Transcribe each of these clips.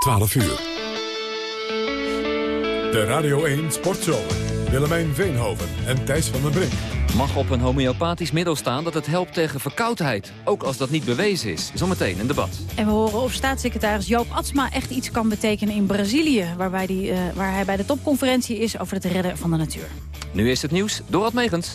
12 uur. De Radio 1 Sportzomer. Willemijn Veenhoven en Thijs van den Brink. Mag op een homeopathisch middel staan dat het helpt tegen verkoudheid. Ook als dat niet bewezen is. Zometeen een debat. En we horen of staatssecretaris Joop Atsma echt iets kan betekenen in Brazilië... Waarbij die, uh, waar hij bij de topconferentie is over het redden van de natuur. Nu is het nieuws, Dorad Megens.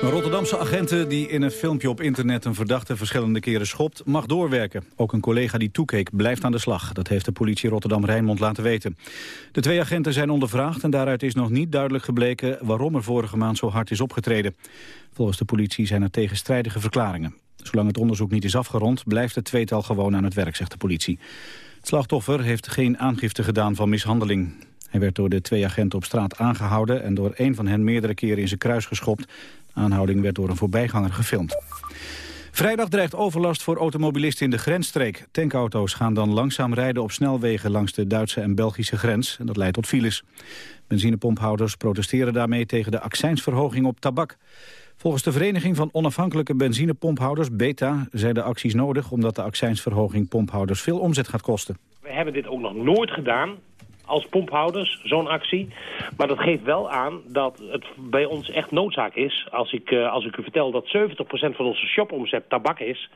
Een Rotterdamse agenten die in een filmpje op internet een verdachte verschillende keren schopt, mag doorwerken. Ook een collega die toekeek blijft aan de slag. Dat heeft de politie Rotterdam-Rijnmond laten weten. De twee agenten zijn ondervraagd en daaruit is nog niet duidelijk gebleken waarom er vorige maand zo hard is opgetreden. Volgens de politie zijn er tegenstrijdige verklaringen. Zolang het onderzoek niet is afgerond, blijft het tweetal gewoon aan het werk, zegt de politie. Het slachtoffer heeft geen aangifte gedaan van mishandeling. Hij werd door de twee agenten op straat aangehouden en door een van hen meerdere keren in zijn kruis geschopt aanhouding werd door een voorbijganger gefilmd. Vrijdag dreigt overlast voor automobilisten in de grensstreek. Tankauto's gaan dan langzaam rijden op snelwegen langs de Duitse en Belgische grens. En dat leidt tot files. Benzinepomphouders protesteren daarmee tegen de accijnsverhoging op tabak. Volgens de Vereniging van Onafhankelijke Benzinepomphouders, BETA, zijn de acties nodig... omdat de accijnsverhoging pomphouders veel omzet gaat kosten. We hebben dit ook nog nooit gedaan als pomphouders, zo'n actie. Maar dat geeft wel aan dat het bij ons echt noodzaak is. Als ik, uh, als ik u vertel dat 70% van onze shopomzet tabak is...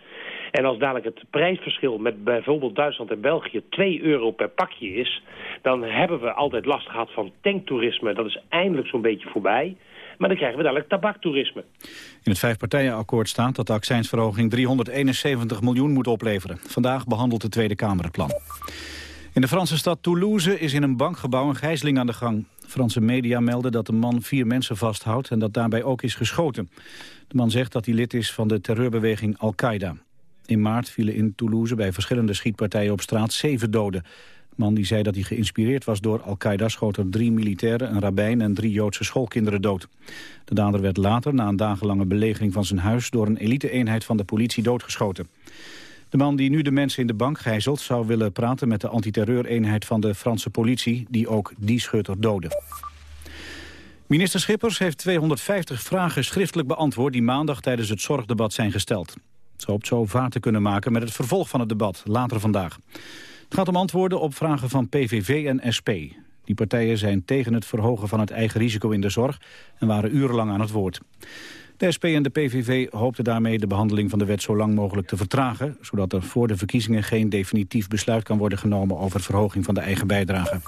en als dadelijk het prijsverschil met bijvoorbeeld Duitsland en België 2 euro per pakje is... dan hebben we altijd last gehad van tanktoerisme. Dat is eindelijk zo'n beetje voorbij... Maar dan krijgen we dadelijk tabaktoerisme. In het vijfpartijenakkoord staat dat de accijnsverhoging 371 miljoen moet opleveren. Vandaag behandelt de Tweede Kamer het plan. In de Franse stad Toulouse is in een bankgebouw een gijzeling aan de gang. Franse media melden dat de man vier mensen vasthoudt en dat daarbij ook is geschoten. De man zegt dat hij lid is van de terreurbeweging Al-Qaeda. In maart vielen in Toulouse bij verschillende schietpartijen op straat zeven doden. De man die zei dat hij geïnspireerd was door Al-Qaeda schoot er drie militairen, een rabbijn en drie Joodse schoolkinderen dood. De dader werd later, na een dagenlange belegering van zijn huis, door een elite-eenheid van de politie doodgeschoten. De man die nu de mensen in de bank gijzelt... zou willen praten met de antiterreureenheid van de Franse politie... die ook die schutter doodde. Minister Schippers heeft 250 vragen schriftelijk beantwoord... die maandag tijdens het zorgdebat zijn gesteld. Ze hoopt zo vaart te kunnen maken met het vervolg van het debat, later vandaag. Het gaat om antwoorden op vragen van PVV en SP. Die partijen zijn tegen het verhogen van het eigen risico in de zorg... en waren urenlang aan het woord. De SP en de PVV hoopten daarmee de behandeling van de wet zo lang mogelijk te vertragen, zodat er voor de verkiezingen geen definitief besluit kan worden genomen over verhoging van de eigen bijdrage.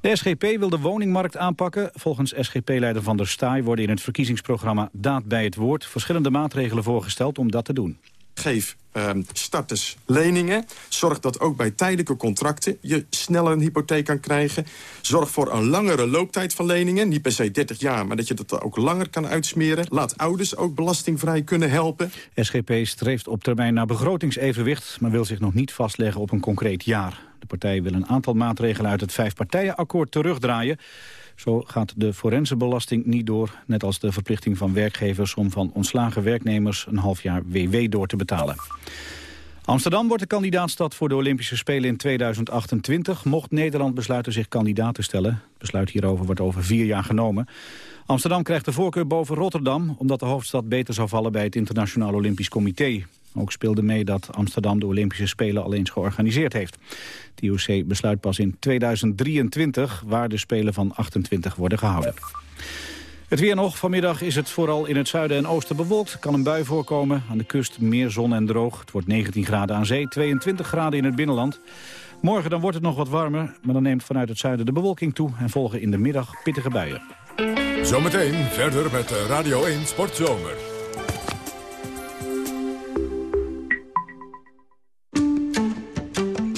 De SGP wil de woningmarkt aanpakken. Volgens SGP-leider Van der Staaij worden in het verkiezingsprogramma Daad bij het Woord verschillende maatregelen voorgesteld om dat te doen. Geef uh, starters leningen. Zorg dat ook bij tijdelijke contracten je sneller een hypotheek kan krijgen. Zorg voor een langere looptijd van leningen. Niet per se 30 jaar, maar dat je dat ook langer kan uitsmeren. Laat ouders ook belastingvrij kunnen helpen. SGP streeft op termijn naar begrotingsevenwicht... maar wil zich nog niet vastleggen op een concreet jaar. De partij wil een aantal maatregelen uit het vijfpartijenakkoord terugdraaien... Zo gaat de forensenbelasting niet door, net als de verplichting van werkgevers om van ontslagen werknemers een half jaar WW door te betalen. Amsterdam wordt de kandidaatstad voor de Olympische Spelen in 2028. Mocht Nederland besluiten zich kandidaat te stellen. Het besluit hierover wordt over vier jaar genomen. Amsterdam krijgt de voorkeur boven Rotterdam... omdat de hoofdstad beter zou vallen bij het Internationaal Olympisch Comité. Ook speelde mee dat Amsterdam de Olympische Spelen al eens georganiseerd heeft. De IOC besluit pas in 2023 waar de Spelen van 28 worden gehouden. Het weer nog. Vanmiddag is het vooral in het zuiden en oosten bewolkt. Kan een bui voorkomen. Aan de kust meer zon en droog. Het wordt 19 graden aan zee, 22 graden in het binnenland. Morgen dan wordt het nog wat warmer, maar dan neemt vanuit het zuiden de bewolking toe... en volgen in de middag pittige buien. Zometeen verder met Radio 1 Sportzomer.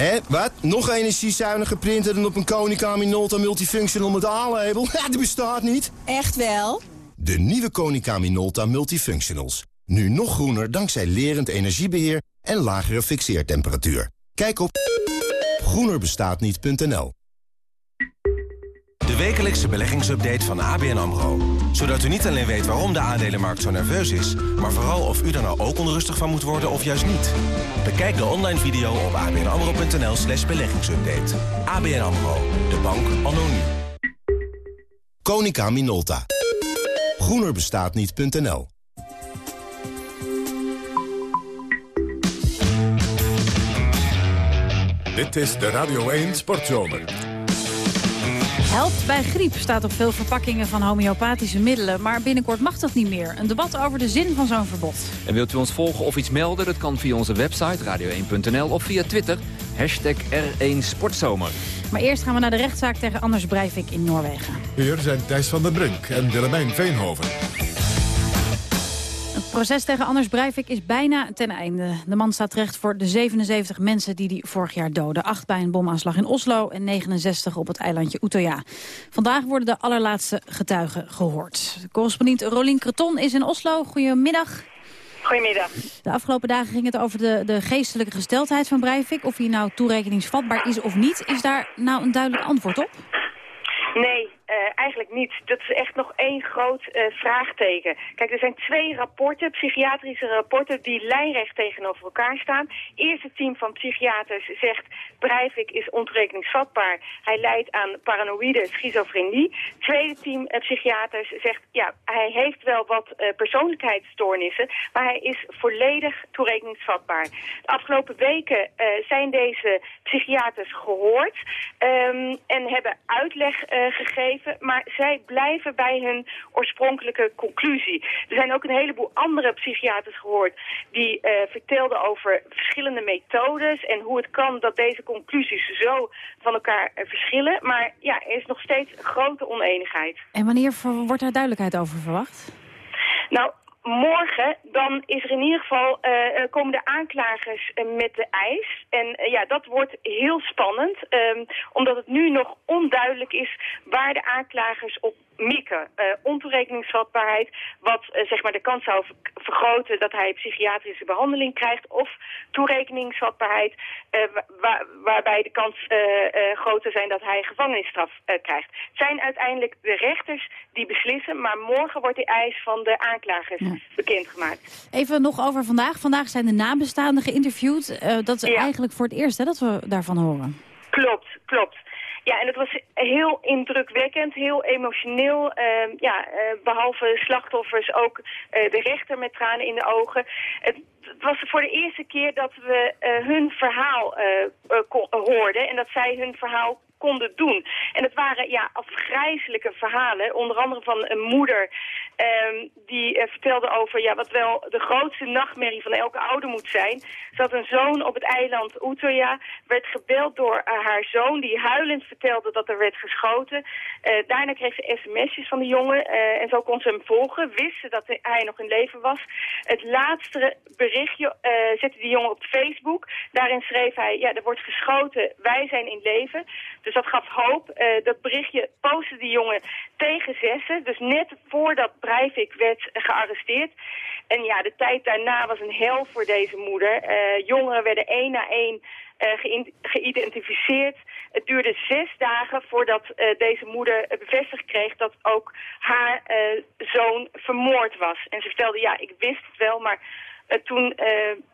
Hé, wat? Nog energiezuinige printer dan op een Konica Minolta Multifunctional met A-label? Ja, die bestaat niet. Echt wel? De nieuwe Konica Minolta Multifunctionals. Nu nog groener dankzij lerend energiebeheer en lagere fixeertemperatuur. Kijk op groenerbestaatniet.nl De wekelijkse beleggingsupdate van ABN AMRO. Zodat u niet alleen weet waarom de aandelenmarkt zo nerveus is... maar vooral of u er nou ook onrustig van moet worden of juist niet. Bekijk de online video op abnamro.nl slash beleggingsupdate. ABN AMRO, de bank nu. Konica Minolta. Groenerbestaatniet.nl Dit is de Radio 1 Sportzomer. Helpt bij griep staat op veel verpakkingen van homeopathische middelen. Maar binnenkort mag dat niet meer. Een debat over de zin van zo'n verbod. En wilt u ons volgen of iets melden? Dat kan via onze website radio1.nl of via Twitter. Hashtag R1 Sportzomer. Maar eerst gaan we naar de rechtszaak tegen Anders Breivik in Noorwegen. Hier zijn Thijs van den Brink en Willemijn Veenhoven. Proces tegen Anders Breivik is bijna ten einde. De man staat terecht voor de 77 mensen die hij vorig jaar doodde. Acht bij een bomaanslag in Oslo en 69 op het eilandje Utøya. Vandaag worden de allerlaatste getuigen gehoord. Correspondent Rolien Creton is in Oslo. Goedemiddag. Goedemiddag. De afgelopen dagen ging het over de, de geestelijke gesteldheid van Breivik. Of hij nou toerekeningsvatbaar is of niet. Is daar nou een duidelijk antwoord op? Nee, uh, eigenlijk niet. Dat is echt nog één groot uh, vraagteken. Kijk, er zijn twee rapporten, psychiatrische rapporten, die lijnrecht tegenover elkaar staan. Eerste team van psychiaters zegt, Breivik is ontoerekeningsvatbaar. Hij lijdt aan paranoïde schizofrenie. Tweede team uh, psychiaters zegt, ja, hij heeft wel wat persoonlijkheidsstoornissen, maar hij is volledig toerekeningsvatbaar. De afgelopen weken zijn deze psychiaters gehoord um, en hebben uitleg gegeven maar zij blijven bij hun oorspronkelijke conclusie. Er zijn ook een heleboel andere psychiaters gehoord die uh, vertelden over verschillende methodes en hoe het kan dat deze conclusies zo van elkaar uh, verschillen. Maar ja, er is nog steeds grote oneenigheid. En wanneer wordt daar duidelijkheid over verwacht? Nou, morgen, dan is er in ieder geval, uh, komen de aanklagers uh, met de eis. En ja, dat wordt heel spannend, um, omdat het nu nog onduidelijk is waar de aanklagers op mikken. Uh, ontoerekeningsvatbaarheid, wat uh, zeg maar de kans zou vergroten dat hij psychiatrische behandeling krijgt. Of toerekeningsvatbaarheid, uh, waar, waarbij de kans groter zijn dat hij gevangenisstraf krijgt. Het zijn uiteindelijk de rechters die beslissen, maar morgen wordt de eis van de aanklagers ja. bekendgemaakt. Even nog over vandaag. Vandaag zijn de nabestaanden geïnterviewd. dat is ja. eigenlijk voor het eerst hè, dat we daarvan horen. Klopt, klopt. Ja, en het was heel indrukwekkend, heel emotioneel. Uh, ja, uh, behalve slachtoffers ook uh, de rechter met tranen in de ogen. Het, het was voor de eerste keer dat we hun verhaal hoorden en dat zij hun verhaal konden doen. En het waren ja, afgrijzelijke verhalen, onder andere van een moeder um, die uh, vertelde over ja, wat wel de grootste nachtmerrie van elke ouder moet zijn. Ze had een zoon op het eiland Utøya, werd gebeld door uh, haar zoon die huilend vertelde dat er werd geschoten. Uh, daarna kreeg ze sms'jes van de jongen en zo kon ze hem volgen, wist ze dat hij nog in leven was. Het laatste berichtje zette die jongen op Facebook. Daarin schreef hij, ja, er wordt geschoten, wij zijn in leven. Dus dat gaf hoop. dat berichtje postte die jongen tegen zessen, dus net voordat Breivik werd gearresteerd. En ja, de tijd daarna was een hel voor deze moeder. Uh, jongeren werden één na één uh, geïdentificeerd. Het duurde zes dagen voordat deze moeder bevestigd kreeg dat ook haar zoon vermoord was. En ze vertelde, ja, ik wist het wel, maar toen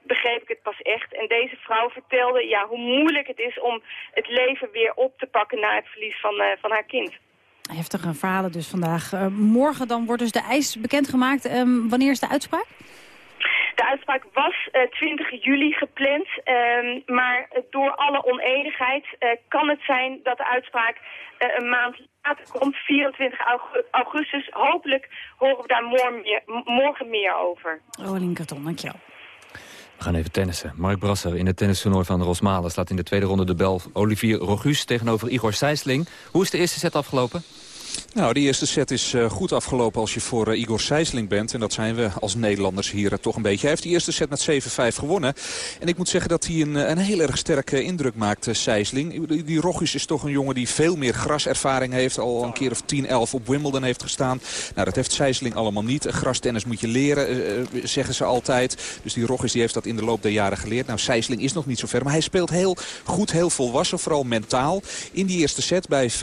begreep ik het pas echt. En deze vrouw vertelde ja, hoe moeilijk het is om het leven weer op te pakken na het verlies van, van haar kind. Heftige verhalen dus vandaag. Uh, morgen dan wordt dus de eis bekendgemaakt. Um, wanneer is de uitspraak? De uitspraak was uh, 20 juli gepland, um, maar door alle oneenigheid uh, kan het zijn dat de uitspraak een maand later komt, 24 augustus. Hopelijk horen we daar morgen meer, morgen meer over. Rolien Karton, dankjewel. We gaan even tennissen. Mark Brasser in het tennistoernooi van Rosmalen... slaat in de tweede ronde de bel Olivier Rogus tegenover Igor Sijsling. Hoe is de eerste set afgelopen? Nou, de eerste set is uh, goed afgelopen als je voor uh, Igor Sijsling bent. En dat zijn we als Nederlanders hier uh, toch een beetje. Hij heeft die eerste set met 7-5 gewonnen. En ik moet zeggen dat hij een, een heel erg sterke indruk maakt, Sijsling. Die, die is toch een jongen die veel meer graservaring heeft. Al een keer of 10, 11 op Wimbledon heeft gestaan. Nou, dat heeft Sijsling allemaal niet. Grastennis moet je leren, zeggen ze altijd. Dus die Rogius die heeft dat in de loop der jaren geleerd. Nou, Sijsling is nog niet zo ver. Maar hij speelt heel goed, heel volwassen, vooral mentaal. In die eerste set bij 5-5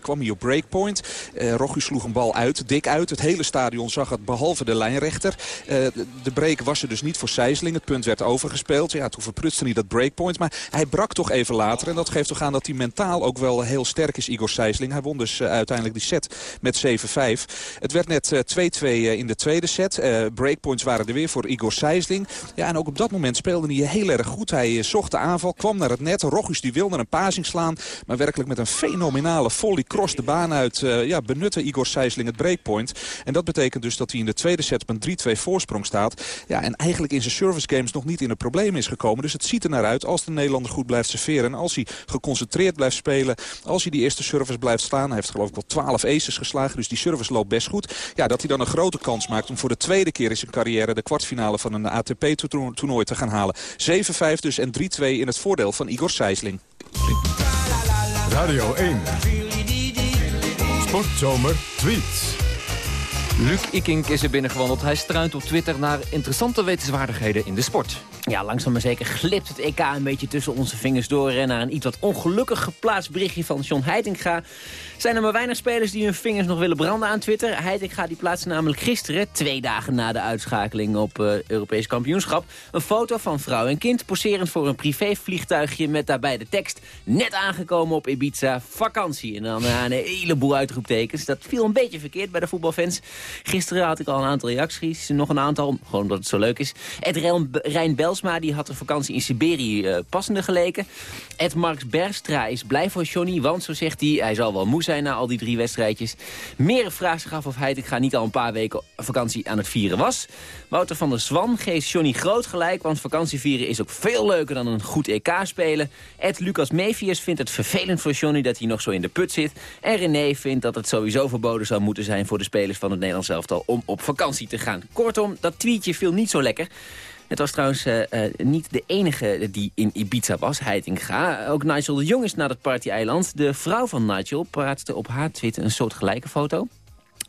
kwam hij op breakpoint. Uh, sloeg een bal uit, dik uit. Het hele stadion zag het, behalve de lijnrechter. Uh, de break was er dus niet voor Sijsling. Het punt werd overgespeeld. Ja, toen verprutste hij dat breakpoint. Maar hij brak toch even later. En dat geeft toch aan dat hij mentaal ook wel heel sterk is, Igor Sijsling. Hij won dus uh, uiteindelijk die set met 7-5. Het werd net 2-2 in de tweede set. breakpoints waren er weer voor Igor Sijsling. Ja, en ook op dat moment speelde hij heel erg goed. Hij zocht de aanval, kwam naar het net. Rochus die wilde een pasing slaan. Maar werkelijk met een fenomenale volley cross de baan uit. Ja, benutte Igor Sijsling het breakpoint. En dat betekent dus dat hij in de tweede set een 3-2 voorsprong staat. Ja, en eigenlijk in zijn service games nog niet in het probleem is gekomen. Dus het ziet er naar uit als de Nederlander goed blijft serveren. En als hij geconcentreerd blijft spelen. Als hij die eerste service blijft staan. Hij heeft geloof ik wel 12 aces geslagen. Dus die service loopt best goed. Ja, dat hij dan een grote kans maakt om voor de tweede keer in zijn carrière... de kwartfinale van een ATP-toernooi te gaan halen. 7-5 dus en 3-2 in het voordeel van Igor Sijsling. Radio 1. Sportzomer tweets. Luc Ikink is er binnengewandeld. Hij struint op Twitter naar interessante wetenswaardigheden in de sport. Ja, langzaam maar zeker glipt het EK een beetje tussen onze vingers door. En naar een iets wat ongelukkig geplaatst berichtje van John Heitinga... zijn er maar weinig spelers die hun vingers nog willen branden aan Twitter. Heitinga die plaatste namelijk gisteren, twee dagen na de uitschakeling op uh, Europees kampioenschap... een foto van vrouw en kind poserend voor een privévliegtuigje... met daarbij de tekst, net aangekomen op Ibiza, vakantie. En dan uh, een heleboel uitroeptekens. Dat viel een beetje verkeerd bij de voetbalfans. Gisteren had ik al een aantal reacties, nog een aantal, gewoon omdat het zo leuk is. Ed Rijn Belsma die had een vakantie in Siberië uh, passende geleken. Ed Marks Berstra is blij voor Johnny, want zo zegt hij... hij zal wel moe zijn na al die drie wedstrijdjes. Meer vraagt zich af of hij ik ga niet al een paar weken vakantie aan het vieren was. Wouter van der Zwan geeft Johnny groot gelijk... want vakantie vieren is ook veel leuker dan een goed EK spelen. Ed Lucas Mevius vindt het vervelend voor Johnny dat hij nog zo in de put zit. En René vindt dat het sowieso verboden zou moeten zijn... voor de spelers van het Nederlands elftal om op vakantie te gaan. Kortom, dat tweetje viel niet zo lekker. Het was trouwens uh, uh, niet de enige die in Ibiza was, Heitinga. Ook Nigel de Jong is naar het party-eiland. De vrouw van Nigel plaatste op haar Twitter een soortgelijke foto.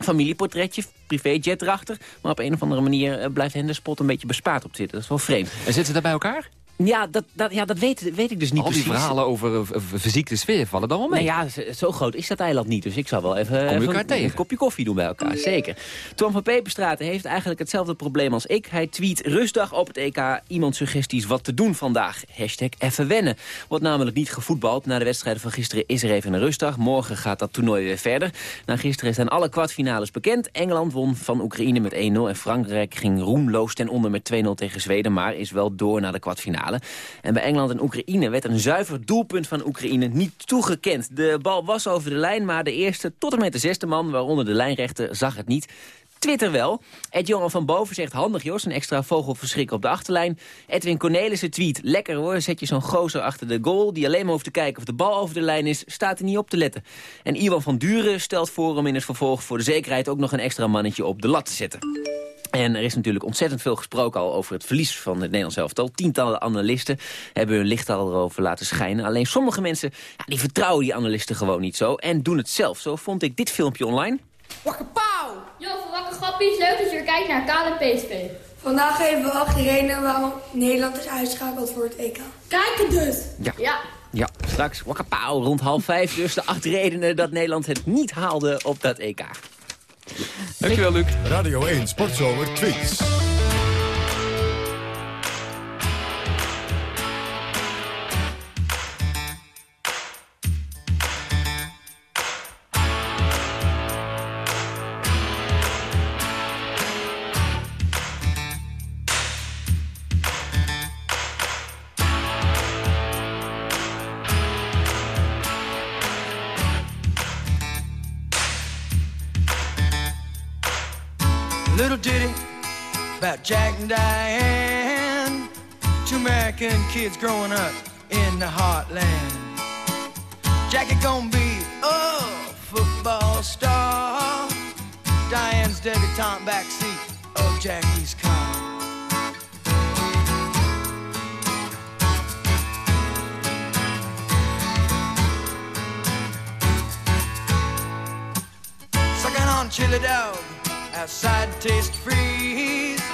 Familieportretje, privéjet erachter. Maar op een of andere manier uh, blijft hen de spot een beetje bespaard op Twitter. Dat is wel vreemd. En zitten ze daar bij elkaar? Ja, dat, dat, ja, dat weet, weet ik dus niet Al die precies. verhalen over uh, fysieke sfeer vallen dan wel mee. Nou ja, zo groot is dat eiland niet. Dus ik zou wel even, even een kopje koffie doen bij elkaar. Zeker. Tom van Peperstraat heeft eigenlijk hetzelfde probleem als ik. Hij tweet rustdag op het EK. Iemand suggesties wat te doen vandaag. Hashtag even wennen. Wordt namelijk niet gevoetbald. Na de wedstrijden van gisteren is er even een rustdag. Morgen gaat dat toernooi weer verder. Na gisteren zijn alle kwartfinales bekend. Engeland won van Oekraïne met 1-0. En Frankrijk ging roemloos ten onder met 2-0 tegen Zweden. Maar is wel door naar de kwartfinale. En bij Engeland en Oekraïne werd een zuiver doelpunt van Oekraïne niet toegekend. De bal was over de lijn, maar de eerste tot en met de zesde man, waaronder de lijnrechter, zag het niet. Twitter wel. Ed Jongen van Boven zegt handig Jos, een extra vogelverschrik op de achterlijn. Edwin Cornelissen tweet, lekker hoor, zet je zo'n gozer achter de goal... die alleen maar hoeft te kijken of de bal over de lijn is, staat er niet op te letten. En Iwan van Duren stelt voor om in het vervolg voor de zekerheid... ook nog een extra mannetje op de lat te zetten. En er is natuurlijk ontzettend veel gesproken al over het verlies van het Nederlands elftal. Tientallen analisten hebben hun licht al erover laten schijnen. Alleen sommige mensen ja, die vertrouwen die analisten gewoon niet zo en doen het zelf. Zo vond ik dit filmpje online. Wakker pauw! Yo, wakker grappies, leuk dat je weer kijkt naar KLM PSV. Vandaag geven we acht redenen waarom Nederland is uitschakeld voor het EK. Kijk het dus! Ja. ja. Ja, straks wakker pauw rond half vijf. Dus de acht redenen dat Nederland het niet haalde op dat EK. Dankjewel, Luc. Radio 1 Sportzomer Tweets. Jack and Diane, two American kids growing up in the heartland. Jackie gonna be a football star. Diane's debutante backseat of Jackie's car. Sucking on chili dog outside taste freeze.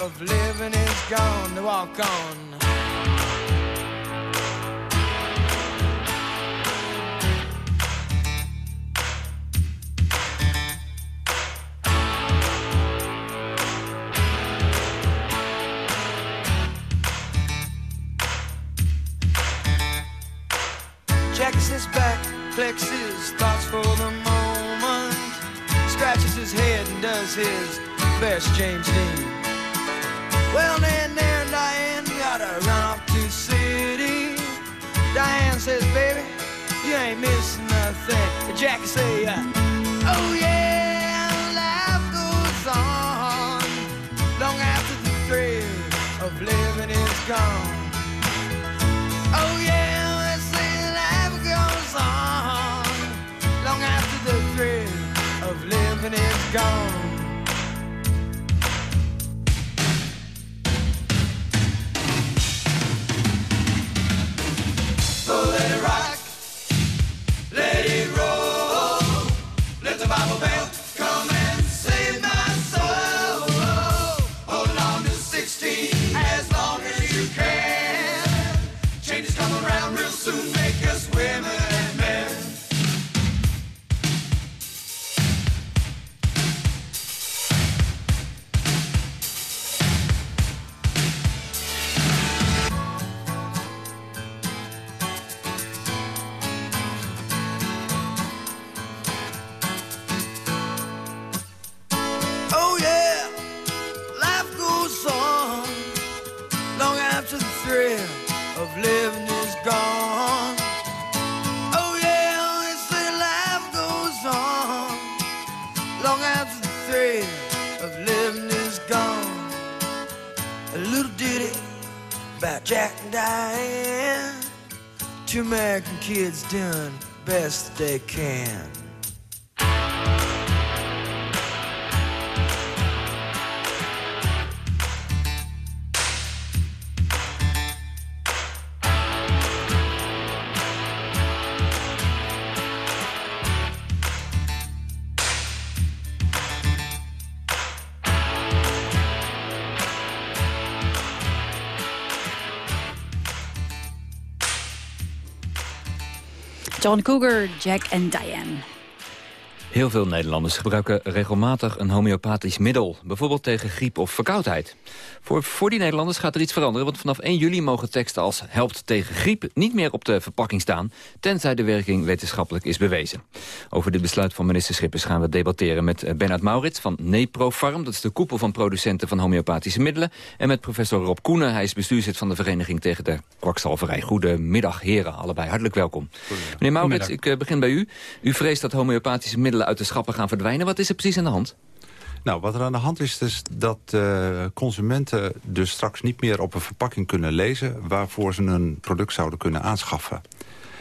of living is gone. To walk on. Jacks his back, flexes thoughts for the moment. Scratches his head and does his best James Dean. Well, then, there, Diane, gotta run off to city. Diane says, baby, you ain't missing nothing. And Jackie say, uh, oh yeah, life goes on long after the thrill of living is gone. Oh yeah, let's say life goes on long after the thrill of living is gone. Kids doing best they can. John Cougar, Jack en Diane. Heel veel Nederlanders gebruiken regelmatig een homeopathisch middel. Bijvoorbeeld tegen griep of verkoudheid. Voor, voor die Nederlanders gaat er iets veranderen... want vanaf 1 juli mogen teksten als helpt tegen griep... niet meer op de verpakking staan... tenzij de werking wetenschappelijk is bewezen. Over dit besluit van minister Schippers gaan we debatteren... met eh, Bernard Maurits van Neprofarm. Dat is de koepel van producenten van homeopathische middelen. En met professor Rob Koenen. Hij is bestuurslid van de Vereniging tegen de kwakzalverij. Goedemiddag, heren. Allebei hartelijk welkom. Meneer Maurits, ik eh, begin bij u. U vreest dat homeopathische middelen uit de schappen gaan verdwijnen. Wat is er precies aan de hand? Nou, wat er aan de hand is, is dat uh, consumenten dus straks niet meer op een verpakking kunnen lezen... waarvoor ze een product zouden kunnen aanschaffen.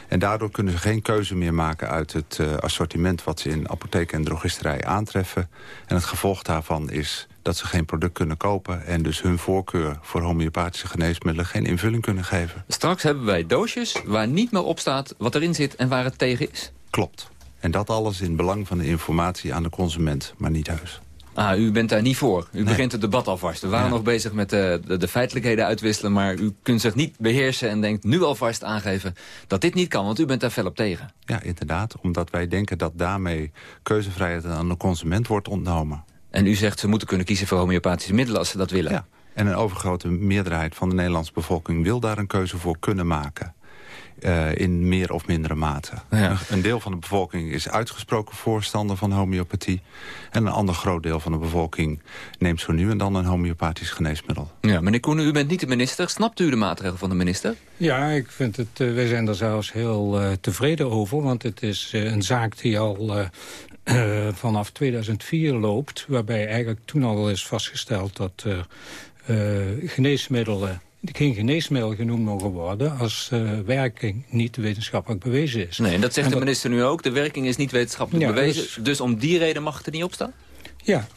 En daardoor kunnen ze geen keuze meer maken uit het uh, assortiment... wat ze in apotheek en drogisterij aantreffen. En het gevolg daarvan is dat ze geen product kunnen kopen... en dus hun voorkeur voor homeopathische geneesmiddelen geen invulling kunnen geven. Straks hebben wij doosjes waar niet meer op staat wat erin zit en waar het tegen is? Klopt. En dat alles in belang van de informatie aan de consument, maar niet thuis. Ah, u bent daar niet voor. U nee. begint het debat alvast. We waren ja. nog bezig met de, de, de, feitelijkheden uitwisselen... maar u kunt zich niet beheersen en denkt nu alvast aangeven... dat dit niet kan, want u bent daar fel op tegen. Ja, inderdaad. Omdat wij denken dat daarmee keuzevrijheid aan de consument wordt ontnomen. En u zegt ze moeten kunnen kiezen voor homeopathische middelen als ze dat willen. Ja, en een overgrote meerderheid van de Nederlandse bevolking... wil daar een keuze voor kunnen maken. Eh, in meer of mindere mate. Een deel van de bevolking is uitgesproken voorstander van homeopathie. En een ander groot deel van de bevolking neemt zo nu en dan een homeopathisch geneesmiddel. Ja, meneer Koenen, u bent niet de minister. Snapt u de maatregel van de minister? Ja, ik vind het, uh, wij zijn er zelfs heel uh, tevreden over. Want het is uh, een zaak die al vanaf 2004 loopt. Waarbij eigenlijk toen al is vastgesteld dat geneesmiddelen geen geneesmiddel genoemd mogen worden... als uh, werking niet wetenschappelijk bewezen is. Nee, en dat zegt de minister nu ook. De werking is niet wetenschappelijk bewezen. Dus, dus, om die reden mag het er niet op staan? Ja,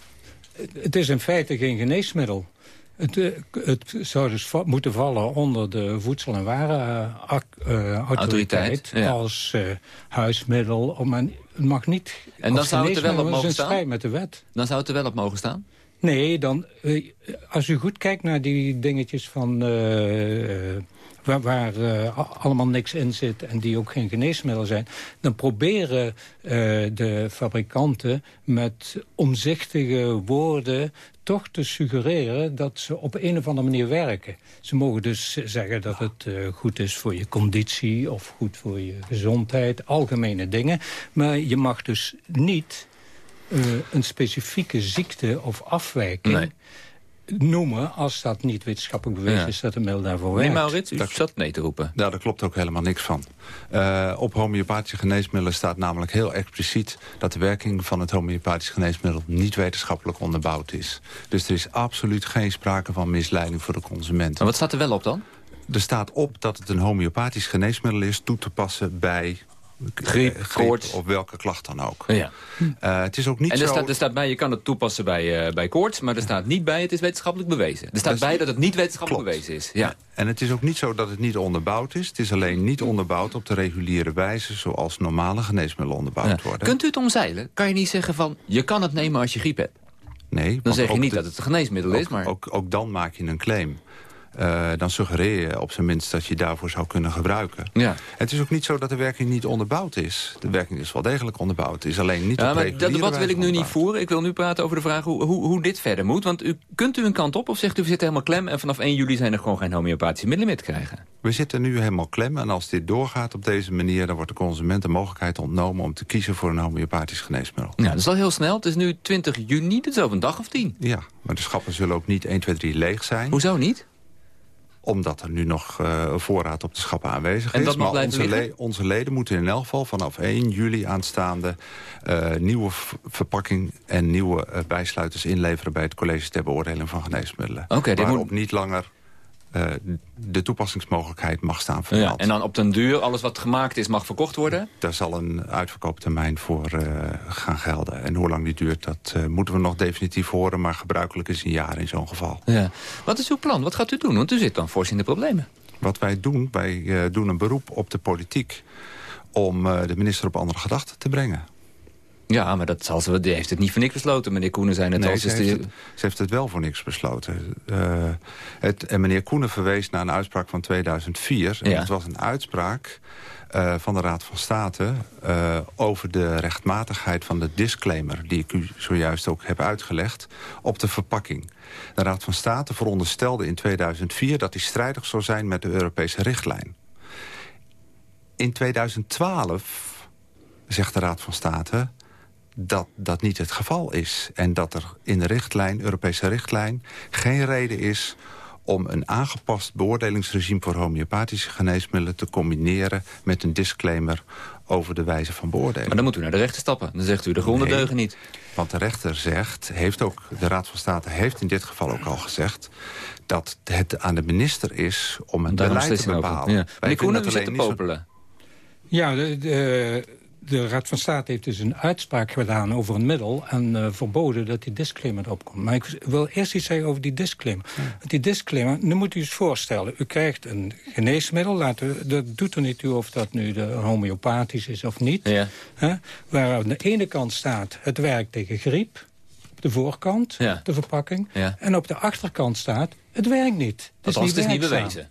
het is in feite geen geneesmiddel. Het, eh, het zou dus moeten vallen onder de Voedsel- en Warenautoriteit... Uh, ja. als uh, huismiddel. Men, het mag niet en dan zou het er wel op mogen staan? met de wet. Dan zou het er wel op mogen staan? Nee, dan, uh, als u goed kijkt naar die dingetjes van... Uh, waar, waar uh, allemaal niks in zit en die ook geen geneesmiddel zijn... dan proberen de fabrikanten met omzichtige woorden toch te suggereren dat ze op een of andere manier werken. Ze mogen dus zeggen dat het goed is voor je conditie... of goed voor je gezondheid, algemene dingen. Maar je mag dus niet uh, een specifieke ziekte of afwijking... Nee. noemen als dat niet wetenschappelijk bewezen ja. is dat een middel daarvoor werkt. Nee, Maurits, u dat, zat nee te roepen. Ja, daar klopt ook helemaal niks van. Uh, op homeopathische geneesmiddelen staat namelijk heel expliciet... dat de werking van het homeopathisch geneesmiddel niet wetenschappelijk onderbouwd is. Dus er is absoluut geen sprake van misleiding voor de consument. Maar wat staat er wel op dan? Er staat op dat het een homeopathisch geneesmiddel is toe te passen bij griep, koorts. of welke klacht dan ook. Ja. Uh, het is ook niet en er zo... Staat, er staat bij, je kan het toepassen bij, uh, bij koorts, maar er staat niet bij, het is wetenschappelijk bewezen. Er staat bij dat het niet wetenschappelijk Klopt. bewezen is. Ja. En het is ook niet zo dat het niet onderbouwd is. Het is alleen niet onderbouwd op de reguliere wijze... zoals normale geneesmiddelen onderbouwd ja. worden. Kunt u het omzeilen? Kan je niet zeggen van, je kan het nemen als je griep hebt? Nee. Dan zeg je niet de, dat het een geneesmiddel ook, is, maar... Ook, ook dan maak je een claim. Uh, dan suggereer je op zijn minst dat je daarvoor zou kunnen gebruiken. Ja. Het is ook niet zo dat de werking niet onderbouwd is. De werking is wel degelijk onderbouwd. Het is alleen niet ja, op maar Dat debat wil ik nu niet voeren. Ik wil nu praten over de vraag hoe, hoe, hoe, dit verder moet. Want u, kunt u een kant op of zegt u we zitten helemaal klem... en vanaf 1 juli zijn er gewoon geen homeopathische middelen meer te krijgen? We zitten nu helemaal klem en als dit doorgaat op deze manier... dan wordt de consument de mogelijkheid ontnomen om te kiezen voor een homeopathisch geneesmiddel. Ja, dat is al heel snel. Het is nu 20 juni, dat is over een dag of tien. Ja, maar de schappen zullen ook niet 1, 2, 3 leeg zijn. Hoezo niet? Omdat er nu nog uh, voorraad op de schappen aanwezig en is. Maar onze, le onze, leden moeten in elk geval vanaf 1 juli aanstaande... Uh, nieuwe verpakking en nieuwe uh, bijsluiters inleveren... bij het college ter beoordeling van geneesmiddelen. Okay, waarop moet... niet langer uh, de toepassingsmogelijkheid mag staan ja, En dan op den duur, alles wat gemaakt is, mag verkocht worden? Daar zal een uitverkooptermijn voor uh, gaan gelden. En hoe lang die duurt, dat uh, moeten we nog definitief horen... maar gebruikelijk is een jaar in zo'n geval. Ja. Wat is uw plan? Wat gaat u doen? Want u zit dan fors in de problemen. Wat wij doen, wij doen een beroep op de politiek... om de minister op andere gedachten te brengen. Ja, maar dat zal ze, die heeft het niet voor niks besloten. Meneer Koenen zei net nee, al. Ze, heeft het, ze heeft het wel voor niks besloten. Uh, het, en meneer Koenen verwees naar een uitspraak van 2004. En ja. het was een uitspraak uh, van de Raad van State... Uh, over de rechtmatigheid van de disclaimer... die ik u zojuist ook heb uitgelegd, op de verpakking. De Raad van State veronderstelde in 2004... dat die strijdig zou zijn met de Europese richtlijn. In 2012 zegt de Raad van State dat dat niet het geval is. En dat er in de richtlijn, Europese richtlijn geen reden is om een aangepast beoordelingsregime voor homeopathische geneesmiddelen te combineren met een disclaimer over de wijze van beoordeling. Maar dan moet u naar de rechter stappen. Dan zegt u de gronden nee, deugen niet. Want de rechter zegt, heeft ook, de Raad van State heeft in dit geval ook al gezegd... dat het aan de minister is om een beleid te bepalen. Ja. Meneer Koenen, u zit te popelen. Ja, de, de, de Raad van State heeft dus een uitspraak gedaan over een middel... en uh, verboden dat die disclaimer erop komt. Maar ik wil eerst iets zeggen over die disclaimer. Ja. Want die disclaimer, nu moet u eens voorstellen... u krijgt een geneesmiddel, laten we, dat doet er niet toe of dat nu de homeopathisch is of niet... Ja. Hè, waar aan de ene kant staat het werkt tegen griep... op de voorkant, ja. de verpakking... En op de achterkant staat het werkt niet. Het Althans, het is niet bewezen.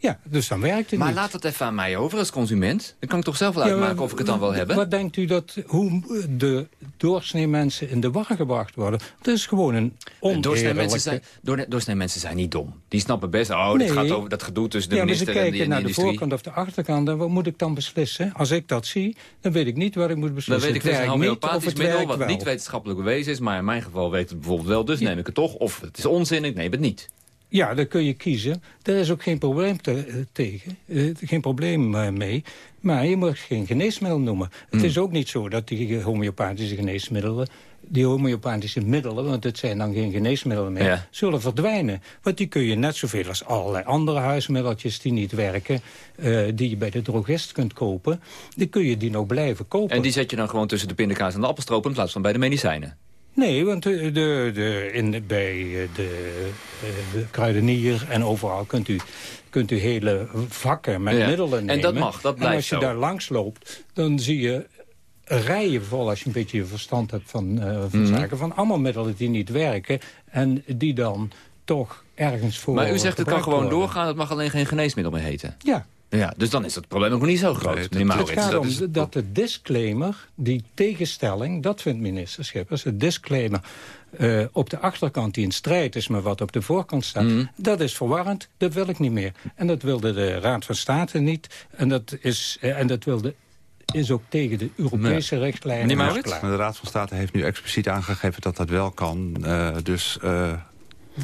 Ja, dus dan werkt het Maar niet. laat het even aan mij over als consument. Dan kan ik toch zelf wel uitmaken Ja, of ik het dan wil hebben. Wat denkt u dat, hoe de doorsnee mensen in de war gebracht worden? Dat is gewoon een En doorsnee mensen, oneerlijke... zijn, door, doorsnee mensen zijn niet dom. Die snappen best, oh, dit Nee. gaat over dat gedoe tussen de ja, maar ze minister en de, kijken en de naar de voorkant of de achterkant. En wat moet ik dan beslissen? Als ik dat zie, dan weet ik niet wat ik moet Dan beslissen. weet ik het dat het een homeopathisch middel wat wel. niet wetenschappelijk bewezen is. Maar in mijn geval weet het bijvoorbeeld wel, dus neem ik het toch. Of het is onzin, ik neem het niet. Ja, dan kun je kiezen. Daar is ook geen probleem te- eh, tegen. Eh, geen probleem eh, mee. Maar je mag geen geneesmiddel noemen. Het Hmm. is ook niet zo dat die homeopathische geneesmiddelen... die homeopathische middelen, want het zijn dan geen geneesmiddelen meer... Ja. zullen verdwijnen. Want die kun je net zoveel als allerlei andere huismiddeltjes... die niet werken, die je bij de drogist kunt kopen... die kun je die nog blijven kopen. En die zet je dan gewoon tussen de pindakaas en de appelstroop... in plaats van bij de medicijnen. Nee, want de, de, de, in, bij eh, de, eh, de kruidenier en overal kunt u, kunt u hele vakken met Ja. middelen En nemen. dat mag, dat En blijft als je zo. daar langs loopt, dan zie je rijen vol... als je een beetje verstand hebt van, eh, van Mhm. zaken... van allemaal middelen die niet werken... en die dan toch ergens voor Maar u zegt het kan gewoon worden. doorgaan, het mag alleen geen geneesmiddel meer heten. Ja. Ja, dus dan is het probleem ook nog niet zo groot, meneer Maurits. Het gaat Dat om is- dat de disclaimer, die tegenstelling... dat vindt minister Schippers, de disclaimer... eh, op de achterkant die in strijd is met wat op de voorkant staat... Mhm. dat is verwarrend, dat wil ik niet meer. En dat wilde de Raad van State niet. En dat, is, eh, en dat wilde, is ook tegen de Europese richtlijnen. Maar de Raad van State heeft nu expliciet aangegeven dat dat wel kan. Eh, dus eh,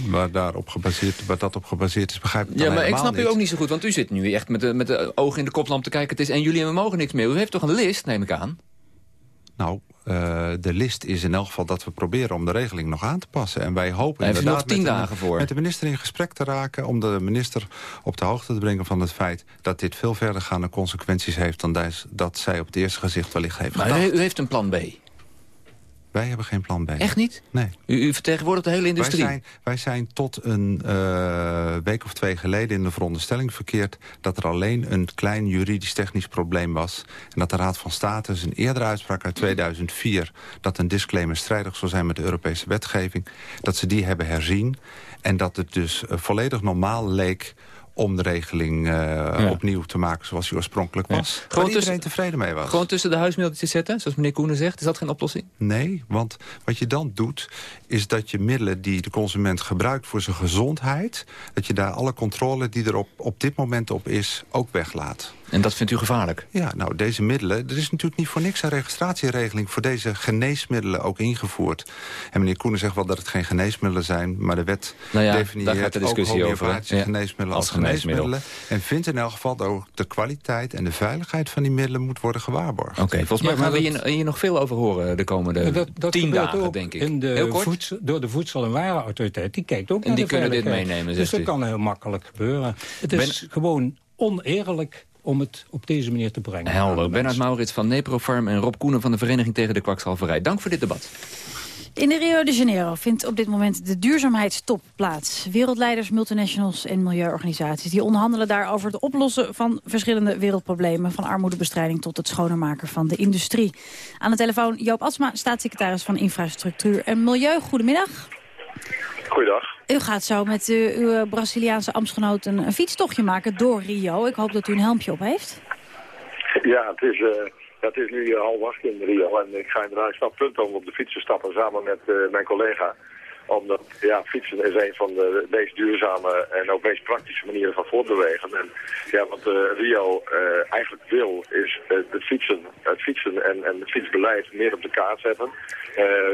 waar, daarop gebaseerd, waar dat op gebaseerd is, begrijp ik Ja, maar ik snap u ook niet zo goed, want u zit nu echt met de, met de ogen in de koplamp te kijken. Het is en jullie en we mogen niks meer. U heeft toch een list, neem ik aan? Nou, eh, de list is in elk geval dat we proberen om de regeling nog aan te passen. En wij hopen heeft inderdaad nog tien met de- dagen voor. met de minister in gesprek te raken... om de minister op de hoogte te brengen van het feit... dat dit veel verdergaande consequenties heeft... dan dat zij op het eerste gezicht wellicht heeft Maar gedacht. u heeft een plan B. Wij hebben geen plan B. Echt niet? Nee. U, u vertegenwoordigt de hele industrie. Wij zijn, wij zijn tot een eh, week of twee geleden in de veronderstelling verkeerd... dat er alleen een klein juridisch-technisch probleem was. En dat de Raad van State een eerdere uitspraak uit 2004... dat een disclaimer strijdig zou zijn met de Europese wetgeving... dat ze die hebben herzien. En dat het dus eh, volledig normaal leek om de regeling eh, opnieuw te maken zoals die oorspronkelijk was. Waar Gewoon iedereen tevreden mee was. Gewoon tussen de huismiddeltjes zetten, zoals meneer Koenen zegt. Is dat geen oplossing? Nee, want wat je dan doet... is dat je middelen die de consument gebruikt voor zijn gezondheid... dat je daar alle controle die er op, op dit moment op is, ook weglaat. En dat vindt u gevaarlijk? Ja, nou, deze middelen... er is natuurlijk niet voor niks een registratieregeling... voor deze geneesmiddelen ook ingevoerd. En meneer Koenen zegt wel dat het geen geneesmiddelen zijn... maar de wet Nou ja, daar definieert gaat de ook discussie over, homeopathische ja. geneesmiddelen Als als, geneesmiddel. geneesmiddelen. En vindt in elk geval dat ook de kwaliteit en de veiligheid van die middelen... moet worden gewaarborgd. Oké, volgens mij Ja, maar gaan we dat- hier, hier nog veel over horen de komende dat, dat tien dagen, ook denk ik. In de Heel kort? voedsel- door de Voedsel- en Warenautoriteit. Die kijkt ook En naar die de kunnen dit meenemen, Dus dat u. kan heel makkelijk gebeuren. Het is gewoon oneerlijk om het op deze manier te brengen. Helder. Bernard Maurits van Neprofarm en Rob Koenen van de Vereniging tegen de Kwakzalverij. Dank voor dit debat. In de Rio de Janeiro vindt op dit moment de duurzaamheidstop plaats. Wereldleiders, multinationals en milieuorganisaties... die onderhandelen daar over het oplossen van verschillende wereldproblemen... van armoedebestrijding tot het schoner maken van de industrie. Aan de telefoon Joop Asma, staatssecretaris van Infrastructuur en Milieu. Goedemiddag. Goeiedag. U gaat zo met eh, uw Braziliaanse ambtsgenoot een, fietstochtje maken door Rio. Ik hoop dat u een helmpje op heeft. Ja, het is, eh, het is nu eh, half acht in Rio en ik ga inderdaad, ik snap punt om op de fiets te stappen samen met eh, mijn collega. Omdat ja, fietsen is een van de meest duurzame en ook meest praktische manieren van voortbewegen. En ja, wat eh, Rio eh, eigenlijk wil is eh, het fietsen, het fietsen en, en het fietsbeleid meer op de kaart zetten.